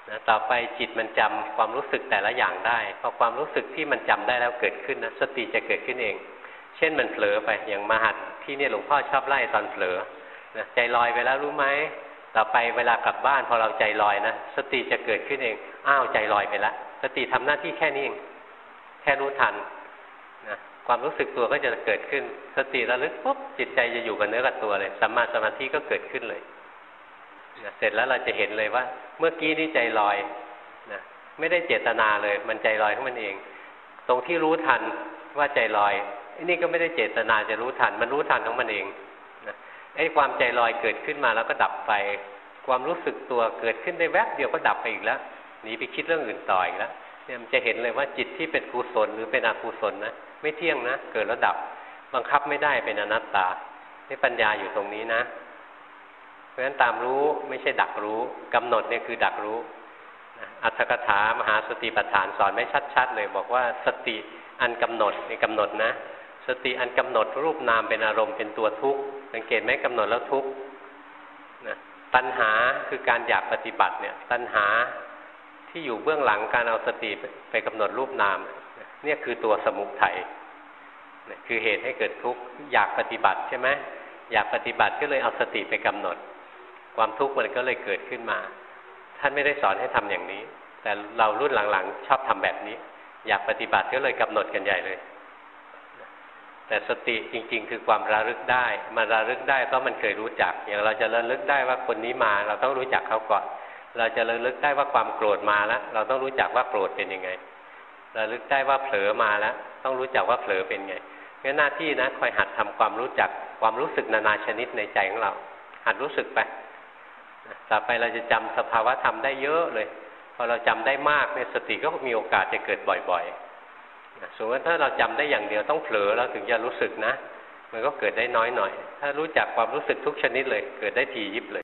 นะต่อไปจิตมันจำความรู้สึกแต่ละอย่างได้พอความรู้สึกที่มันจำได้แล้วเกิดขึ้นนะสติจะเกิดขึ้นเอง เช่นมันเผลอไปอย่างมาหัดที่นี่หลวงพ่อชอบไล่ตอนเผลอนะใจลอยไปแล้วรู้ไหมต่อไปเวลากลับบ้านพอเราใจลอยนะสติจะเกิดขึ้นเองอ้าวใจลอยไปแล้วสติทำหน้าที่แค่นี้เองแค่รู้ทันนะความรู้สึกตัวก็จะเกิดขึ้น สติระลึกปุ๊บจิตใจจะอยู่กับเนื้อกับตัวเลยสัมมาสมาธิก็เกิดขึ้นเลย นะเสร็จแล้วเราจะเห็นเลยว่า เมื่อกี้นี่ใจลอยนะไม่ได้เจตนาเลย มันใจลอยของมันเอง ตรงที่รู้ทันว่าใจลอยอันนี้ก็ไม่ได้เจตนาจะรู้ทัน มันรู้ทันของมันเองนะไอ้ความใจลอยเกิดขึ้นมาแล้วก็ดับไป ความรู้สึกตัวเกิดขึ้นได้แวบเดียวก็ดับไปอีกแล้วหนีไปคิดเรื่องอื่นต่ออีกแล้วเนี่ยมันจะเห็นเลยว่าจิตที่เป็นกุศลหรือเป็นอกุศลนะไม่เที่ยงนะ เกิดแล้วดับ บังคับไม่ได้เป็นอนัตตา นี่ปัญญาอยู่ตรงนี้นะ ราะฉะนั้นตามรู้ไม่ใช่ดักรู้กำหนดเนี่ยคือดักรู้อัตถกถามหาสติปัฏฐานสอนไม่ชัด ๆ เลยบอกว่าสติอันกำหนดในกำหนดนะ สติอันกำหนดรูปนามเป็นอารมณ์เป็นตัวทุกข์สังเกตไหมกำหนดแล้วทุกข์นะตัณหาคือการอยากปฏิบัติเนี่ย ตัณหาที่อยู่เบื้องหลังการเอาสติไปกำหนดรูปนาม เนี่ยคือตัวสมุทัยคือเหตุให้เกิดทุกข์อยากปฏิบัติใช่ไหมอยากปฏิบัติก็เลยเอาสติไปกำหนด ความทุกข์มันก็เลยเกิดขึ้นมา ท่านไม่ได้สอนให้ทำอย่างนี้ แต่เรารุ่นหลังๆ ชอบทำแบบนี้ อยากปฏิบัติก็เลยกำหนดกันใหญ่เลย แต่สติจริง ๆ คือความระลึกได้มันระลึกได้เพราะมันเคยรู้จัก อย่างเราจะระลึกได้ว่าคนนี้มา เราต้องรู้จักเขาก่อน เราจะระลึกได้ว่าความโกรธมาแล้ว เราต้องรู้จักว่าโกรธเป็นยังไงระลึกได้ว่าเผลอมาแล้ว ต้องรู้จักว่าเผลอเป็นไงงั้นหน้าที่นะคอยหัดทำความรู้จักความรู้สึกนานาชนิดในใจของเรา หัดรู้สึกไป ต่อไปเราจะจำสภาวะธรรมได้เยอะเลย พอเราจำได้มากเนี่ยสติก็มีโอกาสจะเกิดบ่อยๆสมมติถ้าเราจำได้อย่างเดียวต้องเผลอเราถึงจะรู้สึกนะ มันก็เกิดได้น้อยหน่อย ถ้ารู้จักความรู้สึกทุกชนิดเลย เกิดได้ทียิบเลย